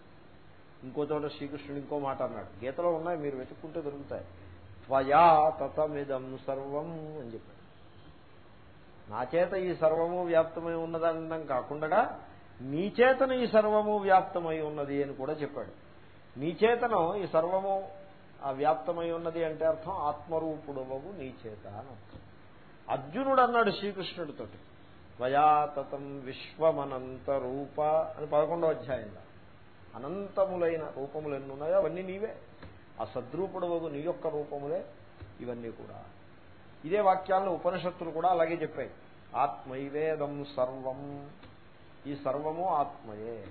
ఇంకో చోట శ్రీకృష్ణుడు ఇంకో మాట అన్నాడు. గీతలో ఉన్నాయి మీరు వెతుక్కుంటే దొరుకుతాయి. త్వయా తతమిదం సర్వం అని చెప్పాడు. నా చేత ఈ సర్వము వ్యాప్తమై ఉన్నదనడం కాకుండా నీ చేతన ఈ సర్వము వ్యాప్తమై ఉన్నది అని కూడా చెప్పాడు. నీ చేతను ఈ సర్వము వ్యాప్తమై ఉన్నది అంటే అర్థం ఆత్మరూపుడవవు నీ చేత అని అర్థం. అర్జునుడు అన్నాడు శ్రీకృష్ణుడితో వయాతతం విశ్వమనంత రూప అని పదకొండవ అధ్యాయంలో. అనంతములైన రూపములు ఎన్నున్నాయో అవన్నీ నీవే. ఆ సద్రూపుడవగు నీ యొక్క రూపములే. ఇవన్నీ కూడా ఇదే వాక్యాలను ఉపనిషత్తులు కూడా అలాగే చెప్పాయి. ఆత్మైవేదం సర్వం. ఈ సర్వము ఆత్మయే.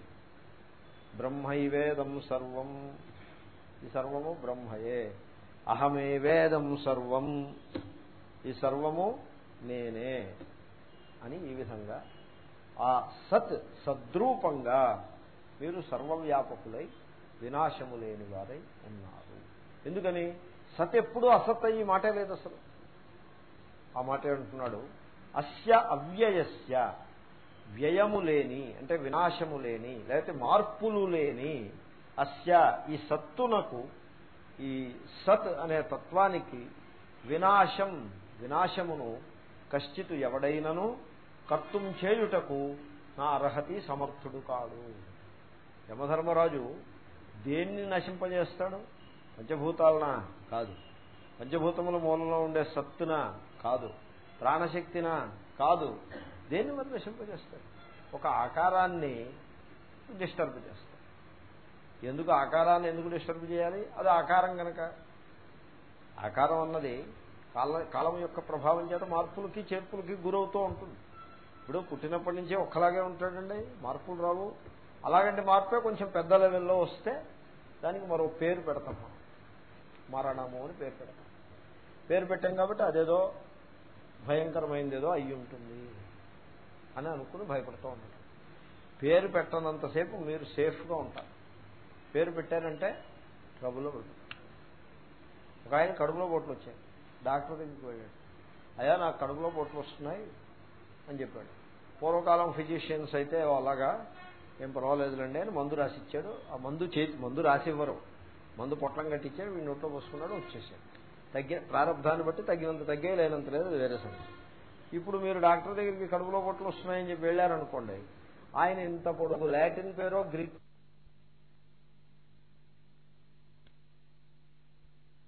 బ్రహ్మైవేదం సర్వం. ఈ సర్వము బ్రహ్మయే. అహమేవేదం సర్వం. ఈ సర్వము నేనే అని ఈ విధంగా ఆ సత్ సద్రూపంగా మీరు సర్వవ్యాపకులై వినాశము లేని వారై ఉన్నారు. ఎందుకని? సత్ ఎప్పుడు అసత్ అయ్యి మాటే లేదు అసలు ఆ మాట అంటున్నాడు. అస్య అవ్యయస్య వ్యయము లేని అంటే వినాశము లేని లేకపోతే మార్పులు లేని అస్య ఈ సత్తునకు ఈ సత్ అనే తత్వానికి వినాశం వినాశమును కశ్చిత్ ఎవడైనను కర్తుం చేయుటకు నా అర్హతి సమర్థుడు కాడు. యమధర్మరాజు దేన్ని నశింపజేస్తాడు? పంచభూతాలన? కాదు. పంచభూతముల మూలంలో ఉండే సత్తున కాదు. ప్రాణశక్తినా కాదు. దేన్ని మరి నశింపజేస్తాడు ఒక ఆకారాన్ని డిస్టర్బ్ చేస్తాడు ఎందుకు ఆకారాన్ని ఎందుకు డిస్టర్బ్ చేయాలి? అది ఆకారం కనుక ఆకారం అన్నది కాల కాలం యొక్క ప్రభావం చేత మార్పులకి చేర్పులకి గురవుతూ ఉంటుంది. ఇప్పుడు పుట్టినప్పటి నుంచే ఒక్కలాగే ఉంటాడండి. మార్పులు రావు. అలాగంటే మార్పే కొంచెం పెద్ద లెవెల్లో వస్తే దానికి మరో పేరు పెడతాం మరణము అని పేరు పెడతాం. పేరు పెట్టాం కాబట్టి అదేదో భయంకరమైనదేదో అయి ఉంటుంది అని అనుకుని భయపడుతూ ఉంటారు. పేరు పెట్టనంతసేపు మీరు సేఫ్గా ఉంటారు. పేరు పెట్టారంటే ట్రబుల్లో పడుతుంది ఒక ఆయన కడుపులో బొట్లు వచ్చాయి. డాక్టర్ దగ్గరికి వెళ్ళాడు. అయ్యా నాకు కడుపులో బొట్లు వస్తున్నాయి అని చెప్పాడు. పూర్వకాలం ఫిజిషియన్స్ అయితే అలాగా ఏం పర్వాలేదులండి అని మందు రాసిచ్చాడు. ఆ మందు చేతి మందు రాసివ్వరు. మందు పొట్లం కట్టించాడు వీడి నోట్లో పోసుకున్నాడు వచ్చేసాడు. తగ్గే ప్రారంభాన్ని బట్టి తగ్గినంత తగ్గే లేనంత లేదు వేరే సంగతి. ఇప్పుడు మీరు డాక్టర్ దగ్గరికి కడుపులో పొట్లు వస్తున్నాయని చెప్పి వెళ్ళారనుకోండి ఆయన ఇంత పొడుగు లాటిన్ పేరో గ్రీక్